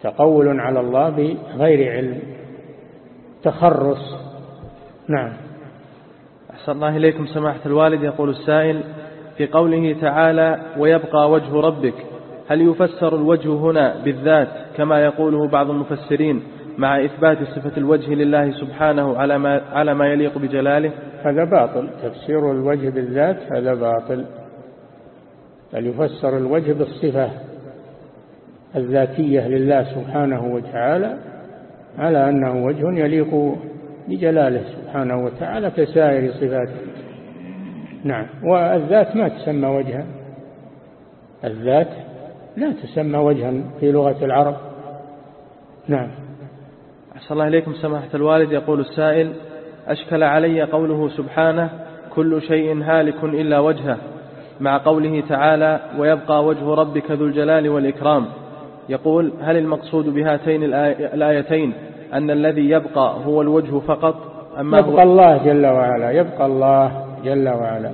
تقول على الله بغير علم. تخرص. نعم. أحسن الله إليكم سماحة الوالد. يقول السائل في قوله تعالى ويبقى وجه ربك. هل يفسر الوجه هنا بالذات كما يقوله بعض المفسرين؟ مع إثبات صفة الوجه لله سبحانه على ما, على ما يليق بجلاله. هذا باطل. تفسير الوجه بالذات هذا باطل. بل يفسر الوجه بالصفة الذاتية لله سبحانه وتعالى على أنه وجه يليق بجلاله سبحانه وتعالى كسائر صفاته. نعم. والذات ما تسمى وجها؟ الذات لا تسمى وجها في لغة العرب. نعم. أحسن الله إليكم سماحة الوالد. يقول السائل أشكل علي قوله سبحانه كل شيء هالك إلا وجهه مع قوله تعالى ويبقى وجه ربك ذو الجلال والإكرام. يقول هل المقصود بهاتين الآيتين؟ أن الذي يبقى هو الوجه فقط أما يبقى الله جل وعلا يبقى الله جل وعلا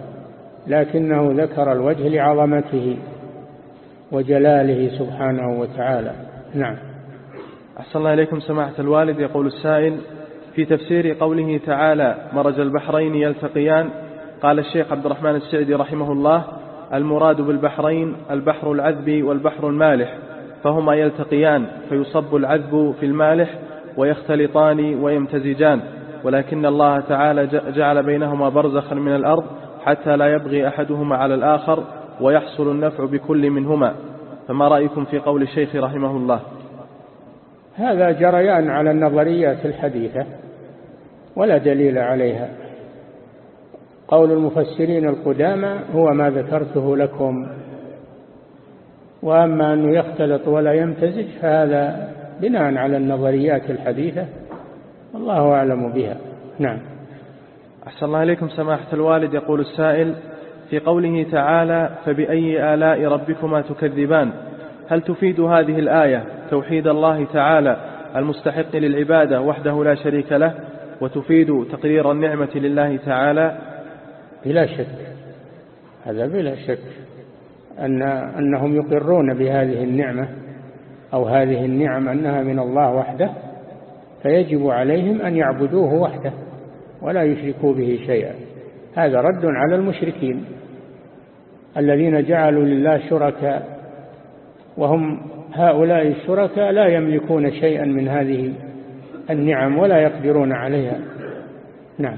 لكنه ذكر الوجه لعظمته وجلاله سبحانه وتعالى. نعم. أحسن الله إليكم سماحة الوالد. يقول السائل في تفسير قوله تعالى مرج البحرين يلتقيان قال الشيخ عبد الرحمن السعدي رحمه الله المراد بالبحرين البحر العذب والبحر المالح فهما يلتقيان فيصب العذب في المالح ويختلطان ويمتزجان. ولكن الله تعالى جعل بينهما برزخا من الأرض حتى لا يبغي أحدهما على الآخر ويحصل النفع بكل منهما. فما رأيكم في قول الشيخ رحمه الله؟ هذا جريان على النظريات الحديثة ولا دليل عليها. قول المفسرين القدامى هو ما ذكرته لكم وأما أنه يختلط ولا يمتزج فهذا بناء على النظريات الحديثة الله أعلم بها. نعم. أحسن الله إليكم سماحة الوالد. يقول السائل في قوله تعالى فبأي آلاء ربكما تكذبان؟ هل تفيد هذه الآية توحيد الله تعالى المستحق للعبادة وحده لا شريك له وتفيد تقرير النعمة لله تعالى؟ بلا شك هذا بلا شك أن أنهم يقرون بهذه النعمة أو هذه النعم أنها من الله وحده فيجب عليهم أن يعبدوه وحده ولا يشركوا به شيئا. هذا رد على المشركين الذين جعلوا لله شركاء وهم هؤلاء الشركاء لا يملكون شيئا من هذه النعم ولا يقدرون عليها. نعم.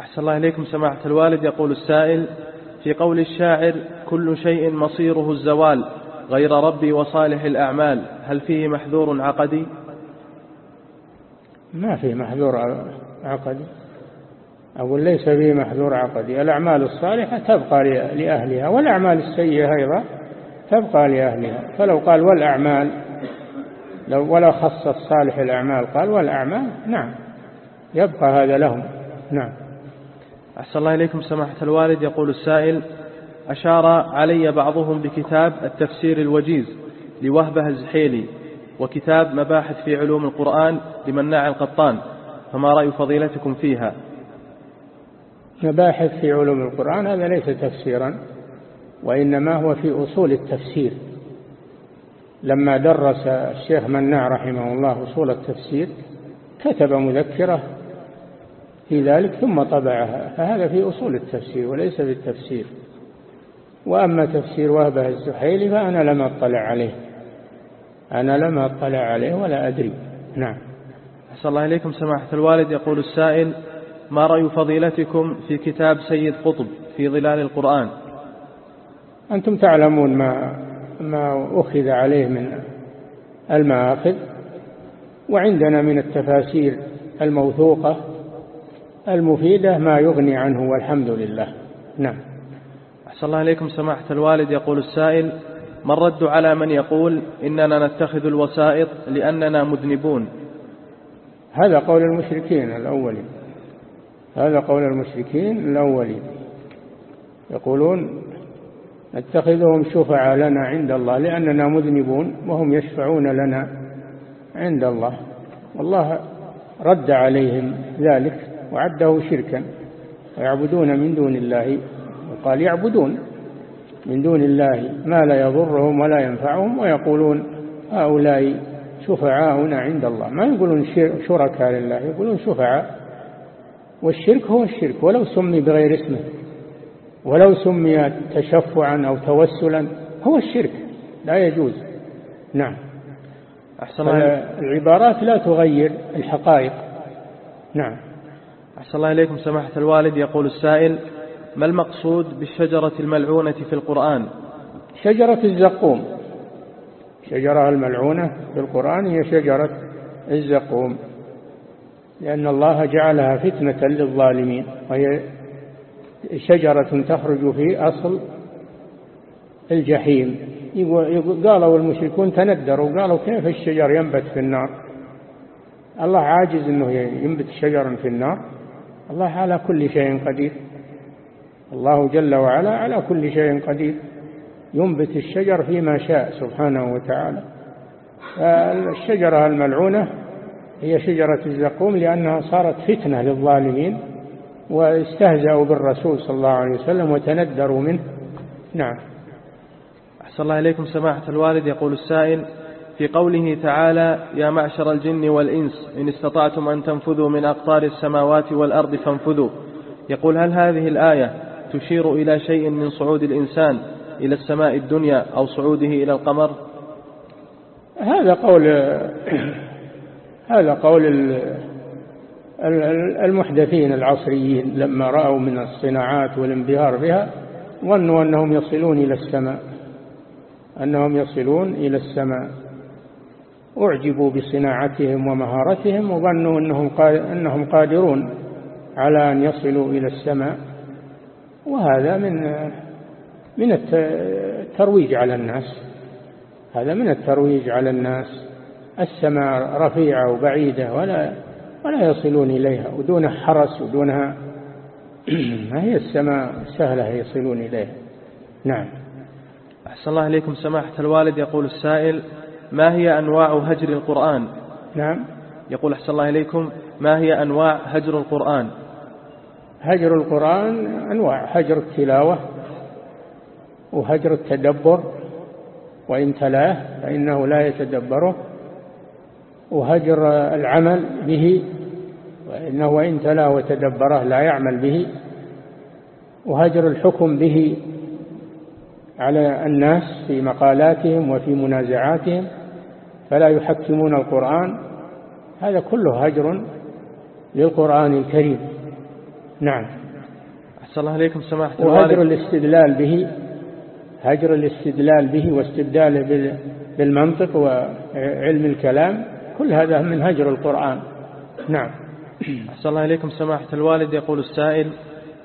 أحسن الله إليكم سماحة الوالد. يقول السائل في قول الشاعر كل شيء مصيره الزوال غير ربي وصالح الأعمال. هل فيه محذور عقدي؟ ما فيه محذور عقدي. أقول ليس فيه محذور عقدي. الأعمال الصالحة تبقى لأهلها والأعمال السيئة أيضا. تبقى لأهلها. فلو قال والأعمال لو ولا خصص صالح الأعمال قال والأعمال نعم. يبقى هذا لهم. نعم. أحسن الله إليكم سماحة الوالد. يقول السائل أشار علي بعضهم بكتاب التفسير الوجيز لوهبة الزحيلي وكتاب مباحث في علوم القرآن لمناع القطان فما رأي فضيلتكم فيها؟ مباحث في علوم القرآن هذا ليس تفسيرا. وإنما هو في أصول التفسير. لما درس الشيخ مناع رحمه الله أصول التفسير كتب مذكرة في ذلك ثم طبعها. فهذا في أصول التفسير وليس في التفسير. وأما تفسير وهبه الزحيلي فأنا لم أطلع عليه. أنا لم أطلع عليه ولا أدري. نعم. أحسن الله إليكم. سماحة الوالد يقول السائل ما رأي فضيلتكم في كتاب سيد قطب في ظلال القرآن؟ أنتم تعلمون ما ما أخذ عليه من المآخذ وعندنا من التفاسير الموثوقة المفيدة ما يغني عنه والحمد لله. نعم. أحسن الله إليكم سماحة الوالد. يقول السائل ما الرد على من يقول إننا نتخذ الوسائط لأننا مذنبون؟ هذا قول المشركين الأولين. هذا قول المشركين الأولين. يقولون نتخذهم شفعاء لنا عند الله لأننا مذنبون وهم يشفعون لنا عند الله. والله رد عليهم ذلك وعده شركا ويعبدون من دون الله. وقال يعبدون من دون الله ما لا يضرهم ولا ينفعهم ويقولون هؤلاء شفعاؤنا عند الله. ما يقولون شركاء لله يقولون شفعاء. والشرك هو الشرك ولو سمي بغير اسمه. ولو سمي تشفعا أو توسلا هو الشرك لا يجوز. نعم. أحسن العبارات لا تغير الحقائق. نعم. أحسن الله إليكم سماحة الوالد. يقول السائل ما المقصود بالشجرة الملعونة في القرآن؟ شجرة الزقوم. شجرة الملعونة في القرآن هي شجرة الزقوم لأن الله جعلها فتنة للظالمين وهي شجرة تخرج في أصل الجحيم. قالوا المشركون تندروا قالوا كيف الشجر ينبت في النار؟ الله عاجز أنه ينبت شجرا في النار. الله على كل شيء قدير. الله جل وعلا على كل شيء قدير. ينبت الشجر فيما شاء سبحانه وتعالى. الشجرة الملعونة هي شجرة الزقوم لأنها صارت فتنة للظالمين. واستهزأوا بالرسول صلى الله عليه وسلم وتندروا منه. نعم. أحسن الله إليكم سماحة الوالد. يقول السائل في قوله تعالى يا معشر الجن والإنس إن استطعتم أن تنفذوا من أقطار السماوات والأرض فانفذوا. يقول هل هذه الآية تشير إلى شيء من صعود الإنسان إلى السماء الدنيا أو صعوده إلى القمر؟ هذا قول هذا قول المحدثين العصريين لما رأوا من الصناعات والانبهار بها ظنوا أنهم يصلون إلى السماء أنهم يصلون إلى السماء. أعجبوا بصناعتهم ومهارتهم وظنوا أنهم قادرون على أن يصلوا إلى السماء. وهذا من من الترويج على الناس. هذا من الترويج على الناس. السماء رفيعة وبعيدة ولا ولا يصلون إليها ودون حرس ودونها ما هي السماء سهلة يصلون إليها. نعم. أحسن الله إليكم. سماحة الوالد يقول السائل ما هي أنواع هجر القرآن؟ نعم. يقول أحسن الله إليكم ما هي أنواع هجر القرآن؟ هجر القرآن أنواع هجر التلاوة وهجر التدبر وإن تلاه فإنه لا يتدبره. وهجر العمل به وإنه وإن تلاه وتدبره لا يعمل به. وهجر الحكم به على الناس في مقالاتهم وفي منازعاتهم فلا يحكمون القرآن. هذا كله هجر للقرآن الكريم. نعم. أحسن الله عليكم سماحة وهجر الاستدلال به هجر الاستدلال به واستبداله بالمنطق وعلم الكلام. كل هذا من هجر القرآن. نعم. أحسن الله إليكم. سماحة الوالد يقول السائل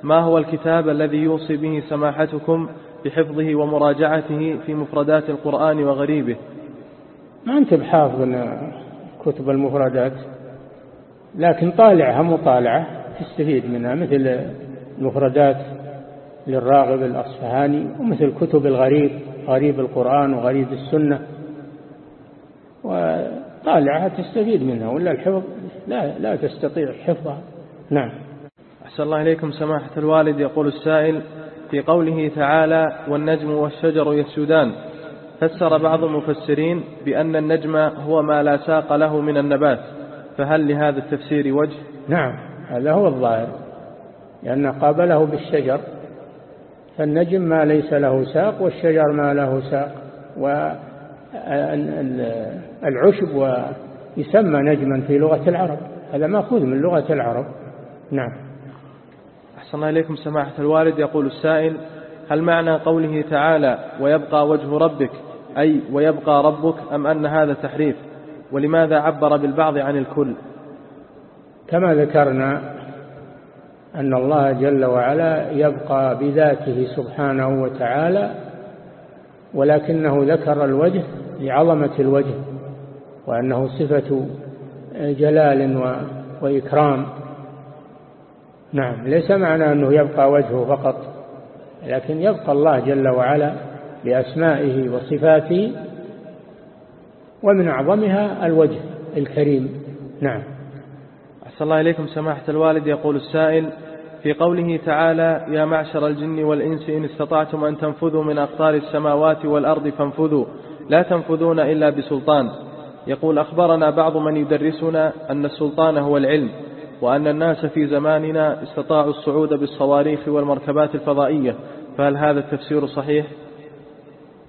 ما هو الكتاب الذي يوصي به سماحتكم بحفظه ومراجعته في مفردات القرآن وغريبه؟ ما أنت بحافظ كتب المفردات لكن طالعها مطالعة تستفيد منها مثل المفردات للراغب الأصفهاني ومثل كتب الغريب غريب القرآن وغريب السنة. وطالعها تستفيد منها ولا الحفظ؟ لا, لا تستطيع حفظها. نعم. أحسن الله إليكم سماحة الوالد. يقول السائل في قوله تعالى والنجم والشجر يسجدان فسر بعض المفسرين بأن النجم هو ما لا ساق له من النبات. فهل لهذا التفسير وجه؟ نعم هذا هو الظاهر. لأن قابله بالشجر فالنجم ما ليس له ساق والشجر ما له ساق العشب ويسمى نجما في لغة العرب. هذا مأخوذ من لغة العرب. نعم. أحسن الله إليكم سماحة الوالد. يقول السائل هل معنى قوله تعالى ويبقى وجه ربك أي ويبقى ربك أم أن هذا تحريف؟ ولماذا عبر بالبعض عن الكل؟ كما ذكرنا أن الله جل وعلا يبقى بذاته سبحانه وتعالى ولكنه ذكر الوجه لعظمة الوجه وأنه صفة جلال وإكرام. نعم ليس معنى أنه يبقى وجهه فقط لكن يبقى الله جل وعلا بأسمائه وصفاته ومن أعظمها الوجه الكريم. نعم. أحسن الله إليكم سماحة الوالد. يقول السائل في قوله تعالى يا معشر الجن والإنس إن استطعتم أن تنفذوا من أقطار السماوات والأرض فانفذوا. لا تنفذون إلا بسلطان. يقول أخبرنا بعض من يدرسنا أن السلطان هو العلم وأن الناس في زماننا استطاعوا الصعود بالصواريخ والمركبات الفضائية. فهل هذا التفسير صحيح؟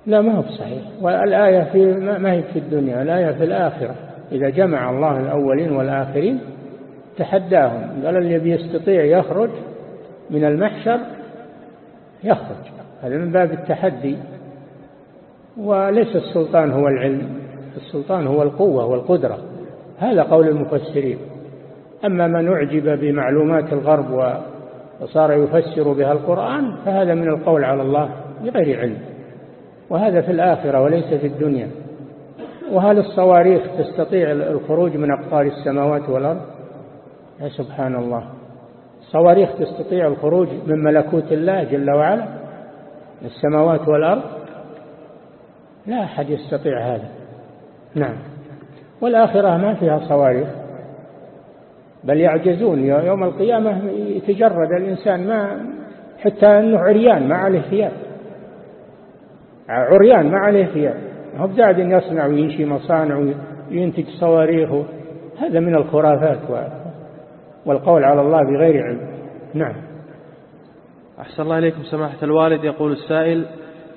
لا ما هو صحيح. والآية في ما هي في الدنيا؟ الآية في الآخرة. إذا جمع الله الأولين والآخرين تحداهم. قال اللي بيستطيع يخرج من المحشر يخرج. هذا من باب التحدي. وليس السلطان هو العلم السلطان هو القوة والقدرة. هذا قول المفسرين. أما من أعجب بمعلومات الغرب وصار يفسر بها القرآن فهذا من القول على الله بغير علم. وهذا في الآخرة وليس في الدنيا. وهل الصواريخ تستطيع الخروج من أقطار السماوات والأرض؟ يا سبحان الله. الصواريخ تستطيع الخروج من ملكوت الله جل وعلا؟ السماوات والأرض؟ لا أحد يستطيع هذا. نعم. والآخرة ما فيها صواريخ. بل يعجزون. يوم القيامة يتجرد الإنسان ما حتى أنه عريان ما عليه ثياب. عريان ما عليه ثياب. هو قاعد يصنع وينشي مصانع وينتج صواريخ. هذا من الخرافات والقول على الله بغير علم. نعم. أحسن الله إليكم سماحة الوالد. يقول السائل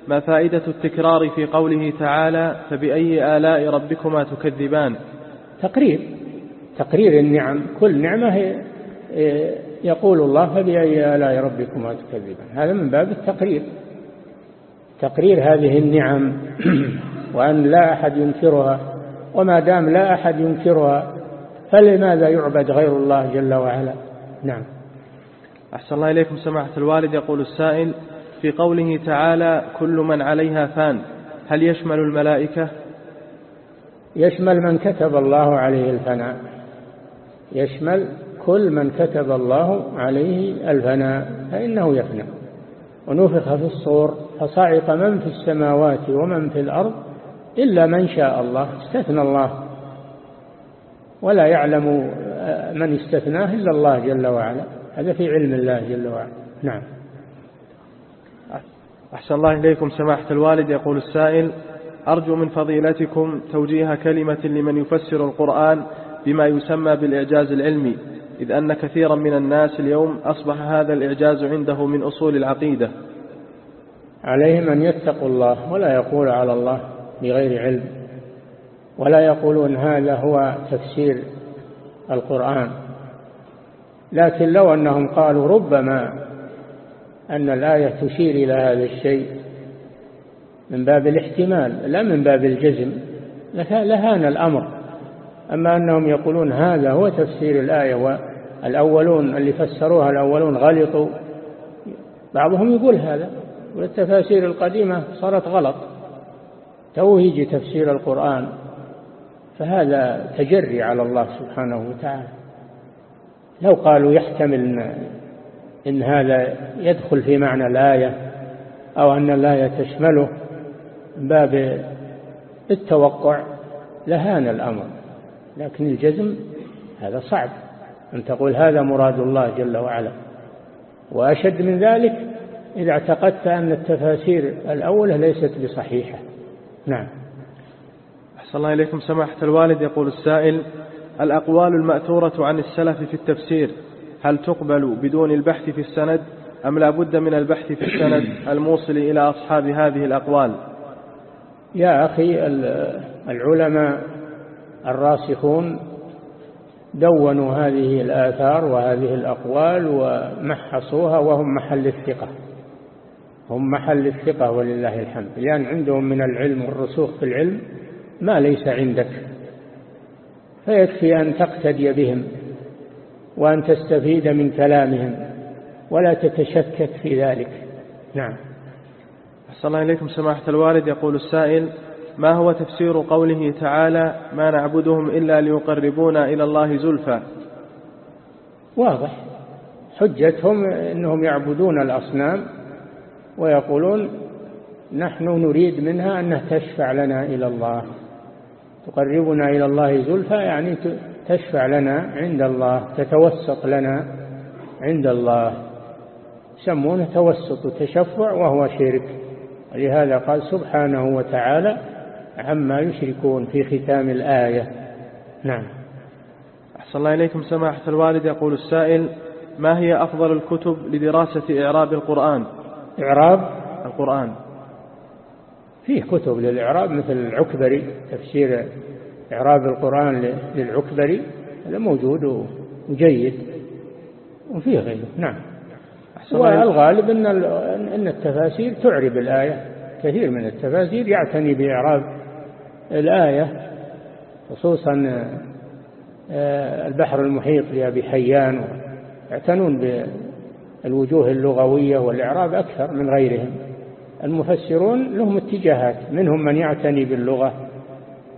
ما فائدة التكرار في قوله تعالى فبأي آلاء ربكما تكذبان؟ تقرير. تقرير النعم. كل نعمة يقول الله فبأي آلاء ربكما تكذبان. هذا من باب التقرير. تقرير هذه النعم وأن لا أحد ينكرها وما دام لا أحد ينكرها فلماذا يعبد غير الله جل وعلا؟ نعم. أحسن الله إليكم. سماحة الوالد يقول السائل في قوله تعالى كل من عليها فان. هل يشمل الملائكة؟ يشمل من كتب الله عليه الفناء. يشمل كل من كتب الله عليه الفناء فإنه يفنى. ونفخ في الصور فصعق من في السماوات ومن في الأرض إلا من شاء الله استثنى الله. ولا يعلم من استثناه إلا الله جل وعلا. هذا في علم الله جل وعلا. نعم. أحسن الله إليكم سماحة الوالد. يقول السائل أرجو من فضيلتكم توجيه كلمة لمن يفسر القرآن بما يسمى بالإعجاز العلمي إذ أن كثيرا من الناس اليوم أصبح هذا الإعجاز عنده من أصول العقيدة. عليهم أن يتقوا الله ولا يقول على الله بغير علم ولا يقولون هذا هو تفسير القرآن. لكن لو أنهم قالوا ربما أن الآية تشير إلى هذا الشيء من باب الاحتمال لا من باب الجزم لهان الأمر. أما أنهم يقولون هذا هو تفسير الآية والأولون اللي فسروها الأولون غلطوا. بعضهم يقول هذا والتفاسير القديمة صارت غلط. تو يجي تفسير القرآن فهذا تجري على الله سبحانه وتعالى. لو قالوا يحتمل إن, هذا يدخل في معنى الآية أو أن الآية تشمله باب التوقع لهان الأمر لكن الجزم هذا صعب. أن تقول هذا مراد الله جل وعلا. وأشد من ذلك إذا اعتقدت أن التفاسير الأولى ليست بصحيحة. نعم. أحسن الله إليكم. سماحة الوالد يقول السائل الأقوال المأثورة عن السلف في التفسير هل تقبل بدون البحث في السند أم لا بد من البحث في السند الموصل إلى أصحاب هذه الأقوال؟ يا أخي العلماء الراسخون دونوا هذه الآثار وهذه الأقوال ومحصوها وهم محل الثقة. هم محل الثقة ولله الحمد. لأن عندهم من العلم والرسوخ في العلم ما ليس عندك فيكفي أن تقتدي بهم. وأن تستفيد من كلامهم ولا تتشكك في ذلك. نعم. أحسن الله إليكم سماحة الوالد. يقول السائل ما هو تفسير قوله تعالى ما نعبدهم إلا ليقربونا إلى الله زلفى واضح. حجتهم أنهم يعبدون الأصنام ويقولون نحن نريد منها أنها تشفع لنا إلى الله. تقربنا إلى الله زلفى يعني تشفع لنا عند الله تتوسط لنا عند الله. يسمونه توسط وتشفع وهو شرك. ولهذا قال سبحانه وتعالى عما يشركون في ختام الآية. نعم. أحسن الله إليكم. سماحة الوالد يقول السائل ما هي أفضل الكتب لدراسة إعراب القرآن؟ إعراب؟ القرآن. فيه كتب للإعراب مثل العكبري تفسير إعراب القرآن للعكبري هذا موجود وجيد وفيه غيره. نعم. والغالب أن أن التفاسير تعرب الآية. كثير من التفاسير يعتني بإعراب الآية خصوصا آه، البحر المحيط لأبي حيان. يعتنون بالوجوه اللغوية والإعراب أكثر من غيرهم. المفسرون لهم اتجاهات منهم من يعتني باللغة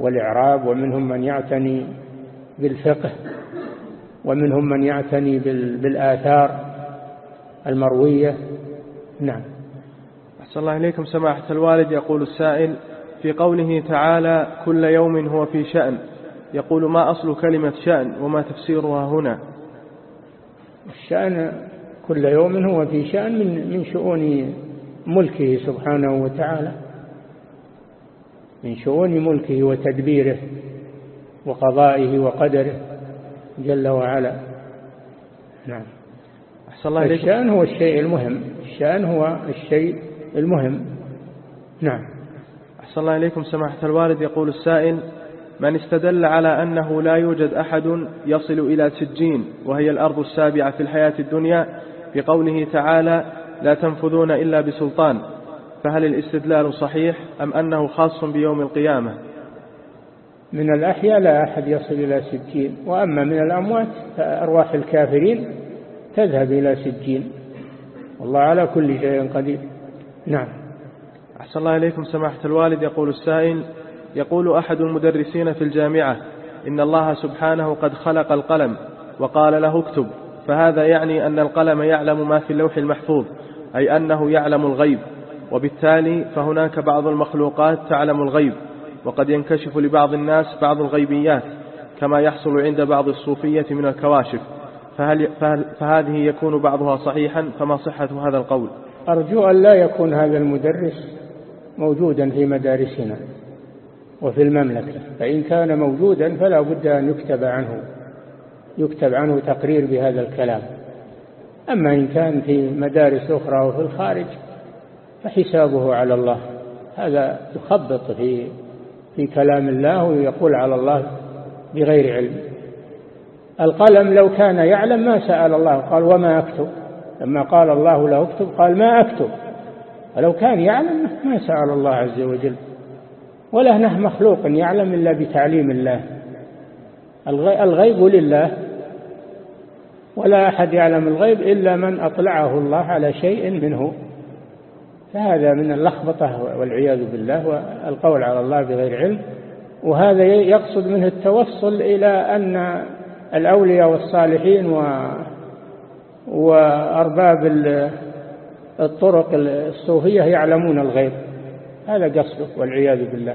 والإعراب ومنهم من يعتني بالفقه ومنهم من يعتني بالآثار المروية. نعم. أحسن الله إليكم. سماحة الوالد يقول السائل في قوله تعالى كل يوم هو في شأن يقول ما أصل كلمة شأن وما تفسيرها هنا؟ الشأن كل يوم هو في شأن من, من شؤون ملكه سبحانه وتعالى. من شؤون ملكه وتدبيره وقضائه وقدره جل وعلا. نعم. الله الشأن هو الشيء المهم. الشأن هو الشيء المهم. نعم. أحسن الله إليكم. سماحة الوالد يقول السائل من استدل على أنه لا يوجد أحد يصل إلى سجين وهي الأرض السابعة في الحياة الدنيا بقوله تعالى لا تنفذون إلا بسلطان فهل الاستدلال صحيح أم أنه خاص بيوم القيامة؟ من الأحياء لا أحد يصل إلى سجين وأما من الأموات فأرواح الكافرين تذهب إلى سجين. والله على كل شيء قدير. نعم. أحسن الله إليكم سماحة الوالد. يقول السائل يقول أحد المدرسين في الجامعة إن الله سبحانه قد خلق القلم وقال له اكتب فهذا يعني أن القلم يعلم ما في اللوح المحفوظ أي أنه يعلم الغيب. وبالتالي فهناك بعض المخلوقات تعلم الغيب وقد ينكشف لبعض الناس بعض الغيبيات كما يحصل عند بعض الصوفية من الكواشف. فهل, فهل فهذه يكون بعضها صحيحا؟ فما صحة هذا القول؟ أرجو أن لا يكون هذا المدرس موجودا في مدارسنا وفي المملكة. فإن كان موجودا فلا بد أن يكتب عنه يكتب عنه تقرير بهذا الكلام. أما إن كان في مدارس أخرى وفي الخارج فحسابه على الله. هذا يخبط في في كلام الله ويقول على الله بغير علم. القلم لو كان يعلم ما سأل الله قال وما أكتب. لما قال الله له اكتب قال ما أكتب. ولو كان يعلم ما سأل الله عز وجل. ولا نه مخلوق يعلم إلا بتعليم الله. الغيب لله. ولا أحد يعلم الغيب إلا من أطلعه الله على شيء منه. فهذا من اللخبطة والعياذ بالله والقول على الله بغير علم وهذا يقصد منه التوصل إلى أن الأولياء والصالحين و وأرباب الطرق الصوفية يعلمون الغيب. هذا قصده والعياذ بالله.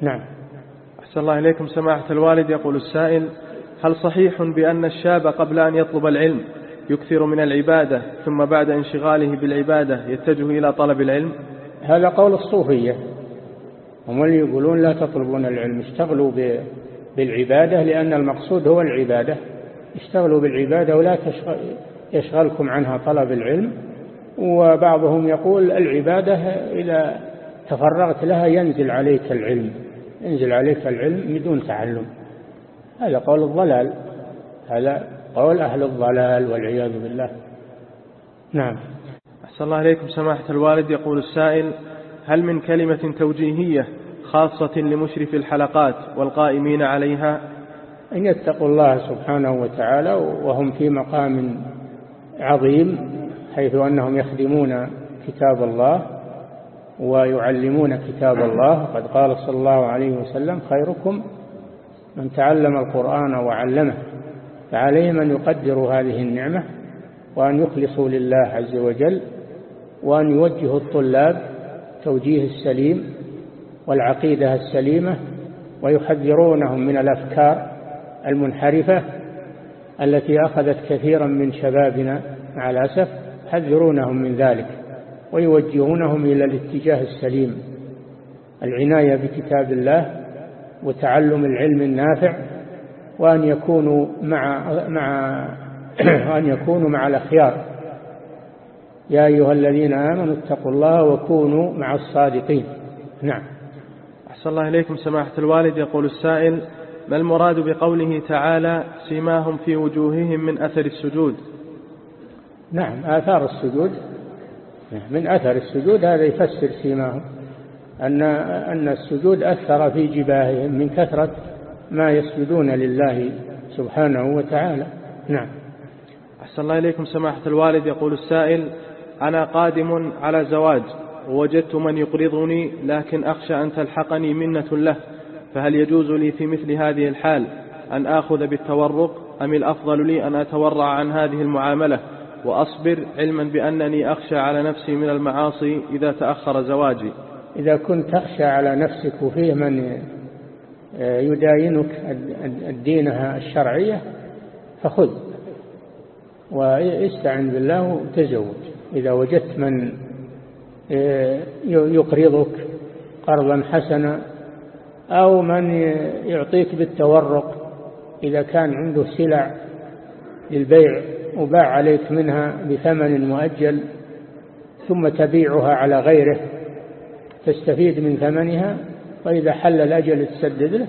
نعم. أحسن الله إليكم سماحة الوالد. يقول السائل هل صحيح بأن الشاب قبل أن يطلب العلم يكثر من العبادة ثم بعد انشغاله بالعبادة يتجه إلى طلب العلم؟ هذا قول الصوفية. هم اللي يقولون لا تطلبون العلم اشتغلوا بالعبادة لأن المقصود هو العبادة. اشتغلوا بالعبادة ولا يشغلكم عنها طلب العلم. وبعضهم يقول العبادة إلى تفرغت لها ينزل عليك العلم. ينزل عليك العلم بدون تعلم. هذا قول الضلال. هذا قول أهل الضلال والعياذ بالله. نعم. أحسن الله عليكم سماحة الوالد. يقول السائل هل من كلمة توجيهية خاصة لمشرف الحلقات والقائمين عليها؟ أن يتقوا الله سبحانه وتعالى وهم في مقام عظيم حيث أنهم يخدمون كتاب الله ويعلمون كتاب الله. قد قال صلى الله عليه وسلم خيركم من تعلم القرآن وعلمه. فعليهم أن يقدروا هذه النعمة وأن يخلصوا لله عز وجل وأن يوجهوا الطلاب توجيه السليم والعقيدة السليمة ويحذرونهم من الأفكار المنحرفة التي أخذت كثيرا من شبابنا مع الأسف يحذرونهم من ذلك ويوجهونهم إلى الاتجاه السليم. العناية بكتاب الله وتعلم العلم النافع وأن يكونوا مع مع وأن يكونوا مع الأخيار. يا أيها الذين آمنوا اتقوا الله وكونوا مع الصادقين. نعم. أحسن الله إليكم سماحة الوالد. يقول السائل ما المراد بقوله تعالى سيماهم في وجوههم من أثر السجود؟ نعم آثار السجود. من أثر السجود هذا يفسر سيماهم. أن أن السجود أثر في جباههم من كثرة ما يسجدون لله سبحانه وتعالى. نعم. أحسن الله إليكم سماحة الوالد. يقول السائل أنا قادم على زواج ووجدت من يقرضني لكن أخشى أن تلحقني منة له فهل يجوز لي في مثل هذه الحال أن آخذ بالتورق؟ أم الأفضل لي أن أتورع عن هذه المعاملة وأصبر علما بأنني أخشى على نفسي من المعاصي إذا تأخر زواجي؟ إذا كنت تخشى على نفسك وفيه من يداينك الدينها الشرعية فخذ واستعن بالله وتزوج. إذا وجدت من يقرضك قرضا حسنا أو من يعطيك بالتورق إذا كان عنده سلع للبيع وباع عليك منها بثمن مؤجل ثم تبيعها على غيره تستفيد من ثمنها وإذا حل الأجل تسدد له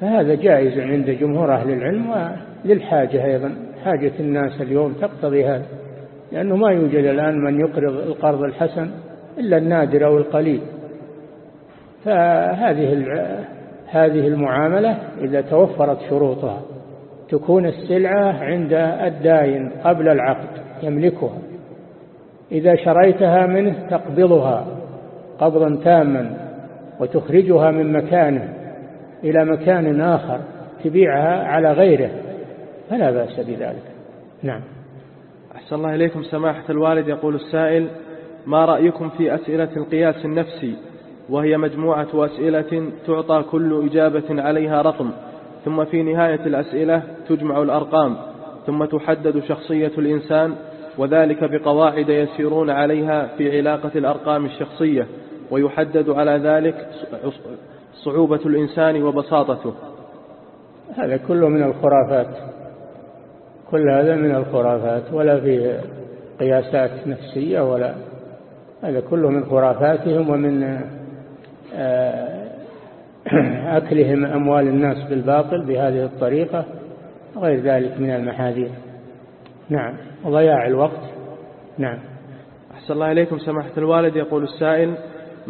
فهذا جائز عند جمهور أهل العلم وللحاجة أيضا. حاجة الناس اليوم تقتضي هذا لأنه ما يوجد الآن من يقرض القرض الحسن إلا النادر أو القليل. فهذه هذه المعاملة إذا توفرت شروطها تكون السلعة عند الداين قبل العقد يملكها. إذا شريتها منه تقبضها قبضا تاما. وتخرجها من مكانه إلى مكان آخر تبيعها على غيره فلا بأس بذلك. نعم. أحسن الله إليكم. سماحة الوالد يقول السائل ما رأيكم في أسئلة القياس النفسي وهي مجموعة أسئلة تعطى كل إجابة عليها رقم ثم في نهاية الأسئلة تجمع الأرقام ثم تحدد شخصية الإنسان وذلك بقواعد يسيرون عليها في علاقة الأرقام الشخصية. ويحدد على ذلك صعوبة الإنسان وبساطته. هذا كله من الخرافات. كل هذا من الخرافات ولا في قياسات نفسية ولا. هذا كله من خرافاتهم ومن آه، أكلهم أموال الناس بالباطل بهذه الطريقة غير ذلك من المحاذير. نعم. وضياع الوقت. نعم. أحسن الله إليكم سماحة الوالد. يقول السائل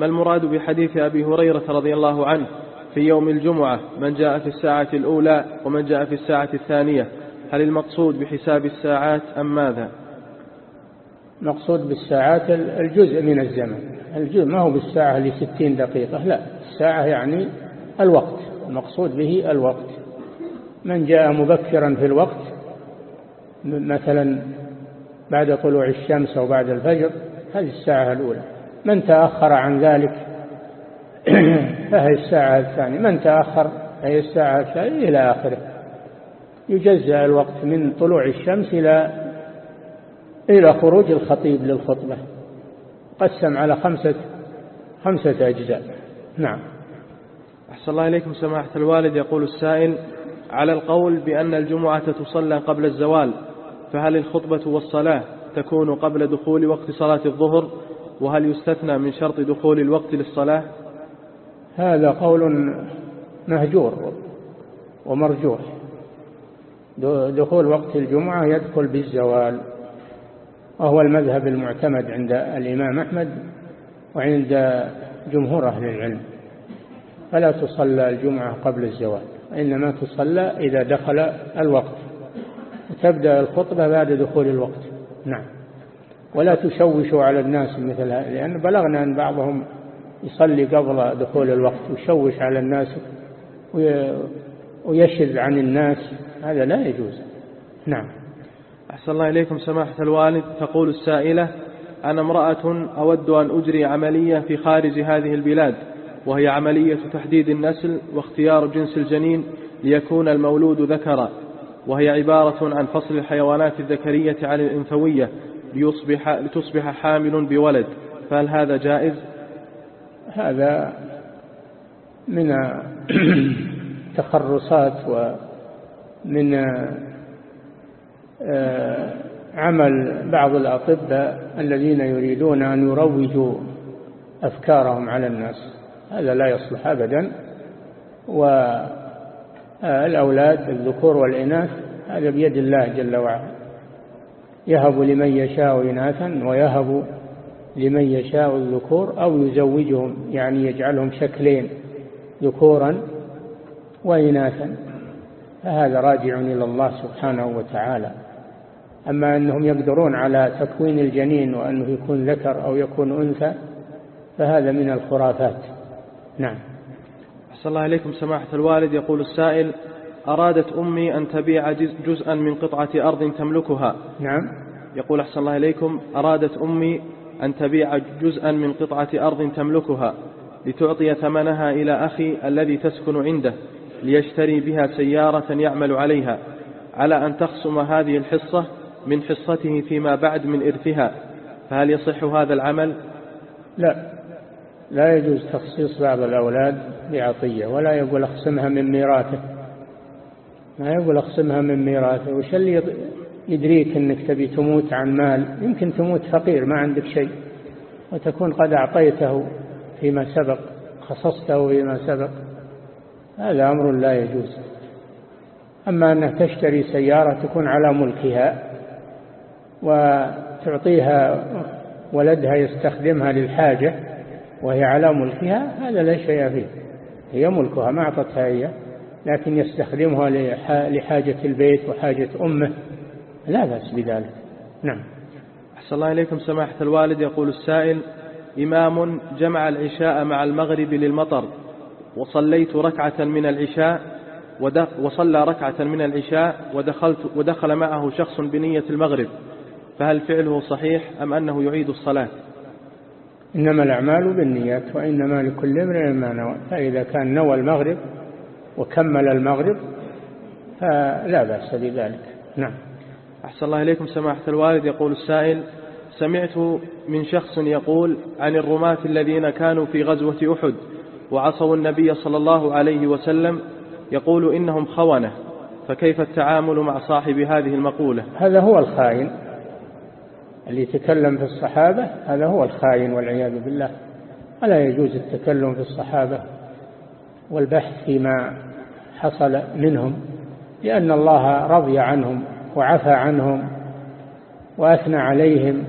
ما المراد بحديث أبي هريرة رضي الله عنه في يوم الجمعة؟ من جاء في الساعة الأولى ومن جاء في الساعة الثانية. هل المقصود بحساب الساعات أم ماذا؟ مقصود بالساعات الجزء من الزمن. الجزء ما هو بالساعة لستين دقيقة لا. الساعة يعني الوقت. المقصود به الوقت. من جاء مبكرا في الوقت مثلا بعد طلوع الشمس أو بعد الفجر هذه الساعة الأولى. من تأخر عن ذلك؟ فهي الساعة الثانية. من تأخر فهي الساعة الثانية إلى آخره. يجزأ الوقت من طلوع الشمس إلى إلى خروج الخطيب للخطبة. قسم على خمسة خمسة أجزاء. نعم. أحسن الله إليكم سماحة الوالد. يقول السائل على القول بأن الجمعة تصلى قبل الزوال فهل الخطبة والصلاة تكون قبل دخول وقت صلاة الظهر؟ وهل يستثنى من شرط دخول الوقت للصلاة؟ هذا قول مهجور ومرجوح. دخول وقت الجمعة يدخل بالزوال وهو المذهب المعتمد عند الإمام أحمد وعند جمهور أهل العلم. فلا تصلى الجمعة قبل الزوال إنما تصلى إذا دخل الوقت. وتبدأ الخطبة بعد دخول الوقت. نعم. ولا تشوشوا على الناس مثل هذا لأن بلغنا أن بعضهم يصلي قبل دخول الوقت ويشوش على الناس ويشذ عن الناس هذا لا يجوز. نعم. أحسن الله إليكم سماحة الوالد. تقول السائلة أنا امرأة أود أن أجري عملية في خارج هذه البلاد وهي عملية تحديد النسل واختيار جنس الجنين ليكون المولود ذكرا وهي عبارة عن فصل الحيوانات الذكرية عن الإنثوية ليصبح لتصبح حامل بولد. فهل هذا جائز؟ هذا من تخرصات ومن آه، عمل بعض الأطباء الذين يريدون أن يروجوا أفكارهم على الناس. هذا لا يصلح أبدا. والأولاد الذكور والإناث هذا بيد الله جل وعلا. يهب لمن يشاء إناثا ويهب لمن يشاء الذكور أو يزوجهم يعني يجعلهم شكلين ذكورا وإناثا. فهذا راجع إلى الله سبحانه وتعالى. أما أنهم يقدرون على تكوين الجنين وأنه يكون ذكر أو يكون أنثى فهذا من الخرافات. نعم. أحسن الله إليكم سماحة الوالد. يقول السائل أرادت أمي أن تبيع جزءا من قطعة أرض تملكها. نعم. يقول أحسن الله إليكم أرادت أمي أن تبيع جزءا من قطعة أرض تملكها لتعطي ثمنها إلى أخي الذي تسكن عنده ليشتري بها سيارة يعمل عليها على أن تخصم هذه الحصة من حصته فيما بعد من إرثها. فهل يصح هذا العمل؟ لا. لا يجوز تخصيص بعض الأولاد بعطية ولا يقول أخصمها من ميراثه. ما يقول أخصمها من ميراثه وش اللي يدريك أنك تبي تموت عن مال؟ يمكن تموت فقير ما عندك شيء. وتكون قد أعطيته فيما سبق خصصته فيما سبق. هذا أمر لا يجوز. أما أنك تشتري سيارة تكون على ملكها وتعطيها ولدها يستخدمها للحاجة وهي على ملكها هذا لا شيء فيه. هي ملكها ما أعطتها إياه. لكن يستخدمها لحاجة البيت وحاجة أمه. لا بأس بذلك. نعم. أحسن الله إليكم سماحة الوالد. يقول السائل إمام جمع العشاء مع المغرب للمطر وصليت ركعة من العشاء وصلى ركعة من العشاء ودخلت ودخل معه شخص بنية المغرب. فهل فعله صحيح أم أنه يعيد الصلاة؟ إنما الأعمال بالنيات وإنما لكل امرئ ما نوى. فإذا كان نوى المغرب وكمل المغرب فلا بأس بذلك. نعم. أحسن الله إليكم سماحة الوالد. يقول السائل سمعت من شخص يقول عن الرماة الذين كانوا في غزوة أحد وعصوا النبي صلى الله عليه وسلم يقول إنهم خونة فكيف التعامل مع صاحب هذه المقولة؟ هذا هو الخائن اللي يتكلم في الصحابة هذا هو الخائن والعياذ بالله. ولا يجوز التكلم في الصحابة والبحث فيما حصل منهم لأن الله رضي عنهم وعفى عنهم وأثنى عليهم.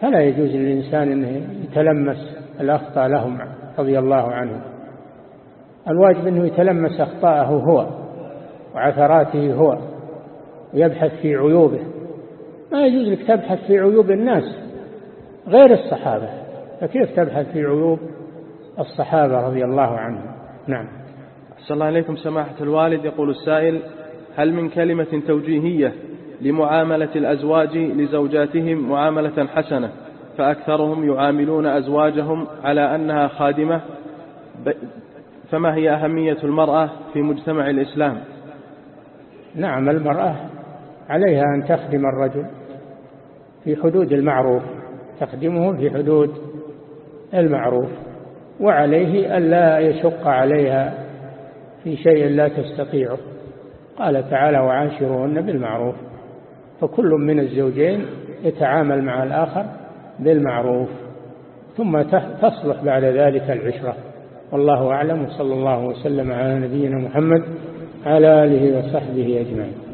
فلا يجوز للإنسان أنه يتلمس الأخطاء لهم رضي الله عنهم. الواجب أنه يتلمس أخطاءه هو وعثراته هو ويبحث في عيوبه. ما يجوز لك تبحث في عيوب الناس غير الصحابة فكيف تبحث في عيوب الصحابة رضي الله عنهم؟ نعم. أحسن الله عليكم سماحة الوالد. يقول السائل هل من كلمة توجيهية لمعاملة الأزواج لزوجاتهم معاملة حسنة فأكثرهم يعاملون أزواجهم على أنها خادمة؟ فما هي أهمية المرأة في مجتمع الإسلام؟ نعم المرأة عليها أن تخدم الرجل في حدود المعروف تخدمه في حدود المعروف وعليه ألا يشق عليها في شيء لا تستطيعه. قال تعالى وعاشروهن بالمعروف. فكل من الزوجين يتعامل مع الآخر بالمعروف ثم تصلح بعد ذلك العشرة. والله أعلم وصلى الله وسلم على نبينا محمد على آله وصحبه أجمعين.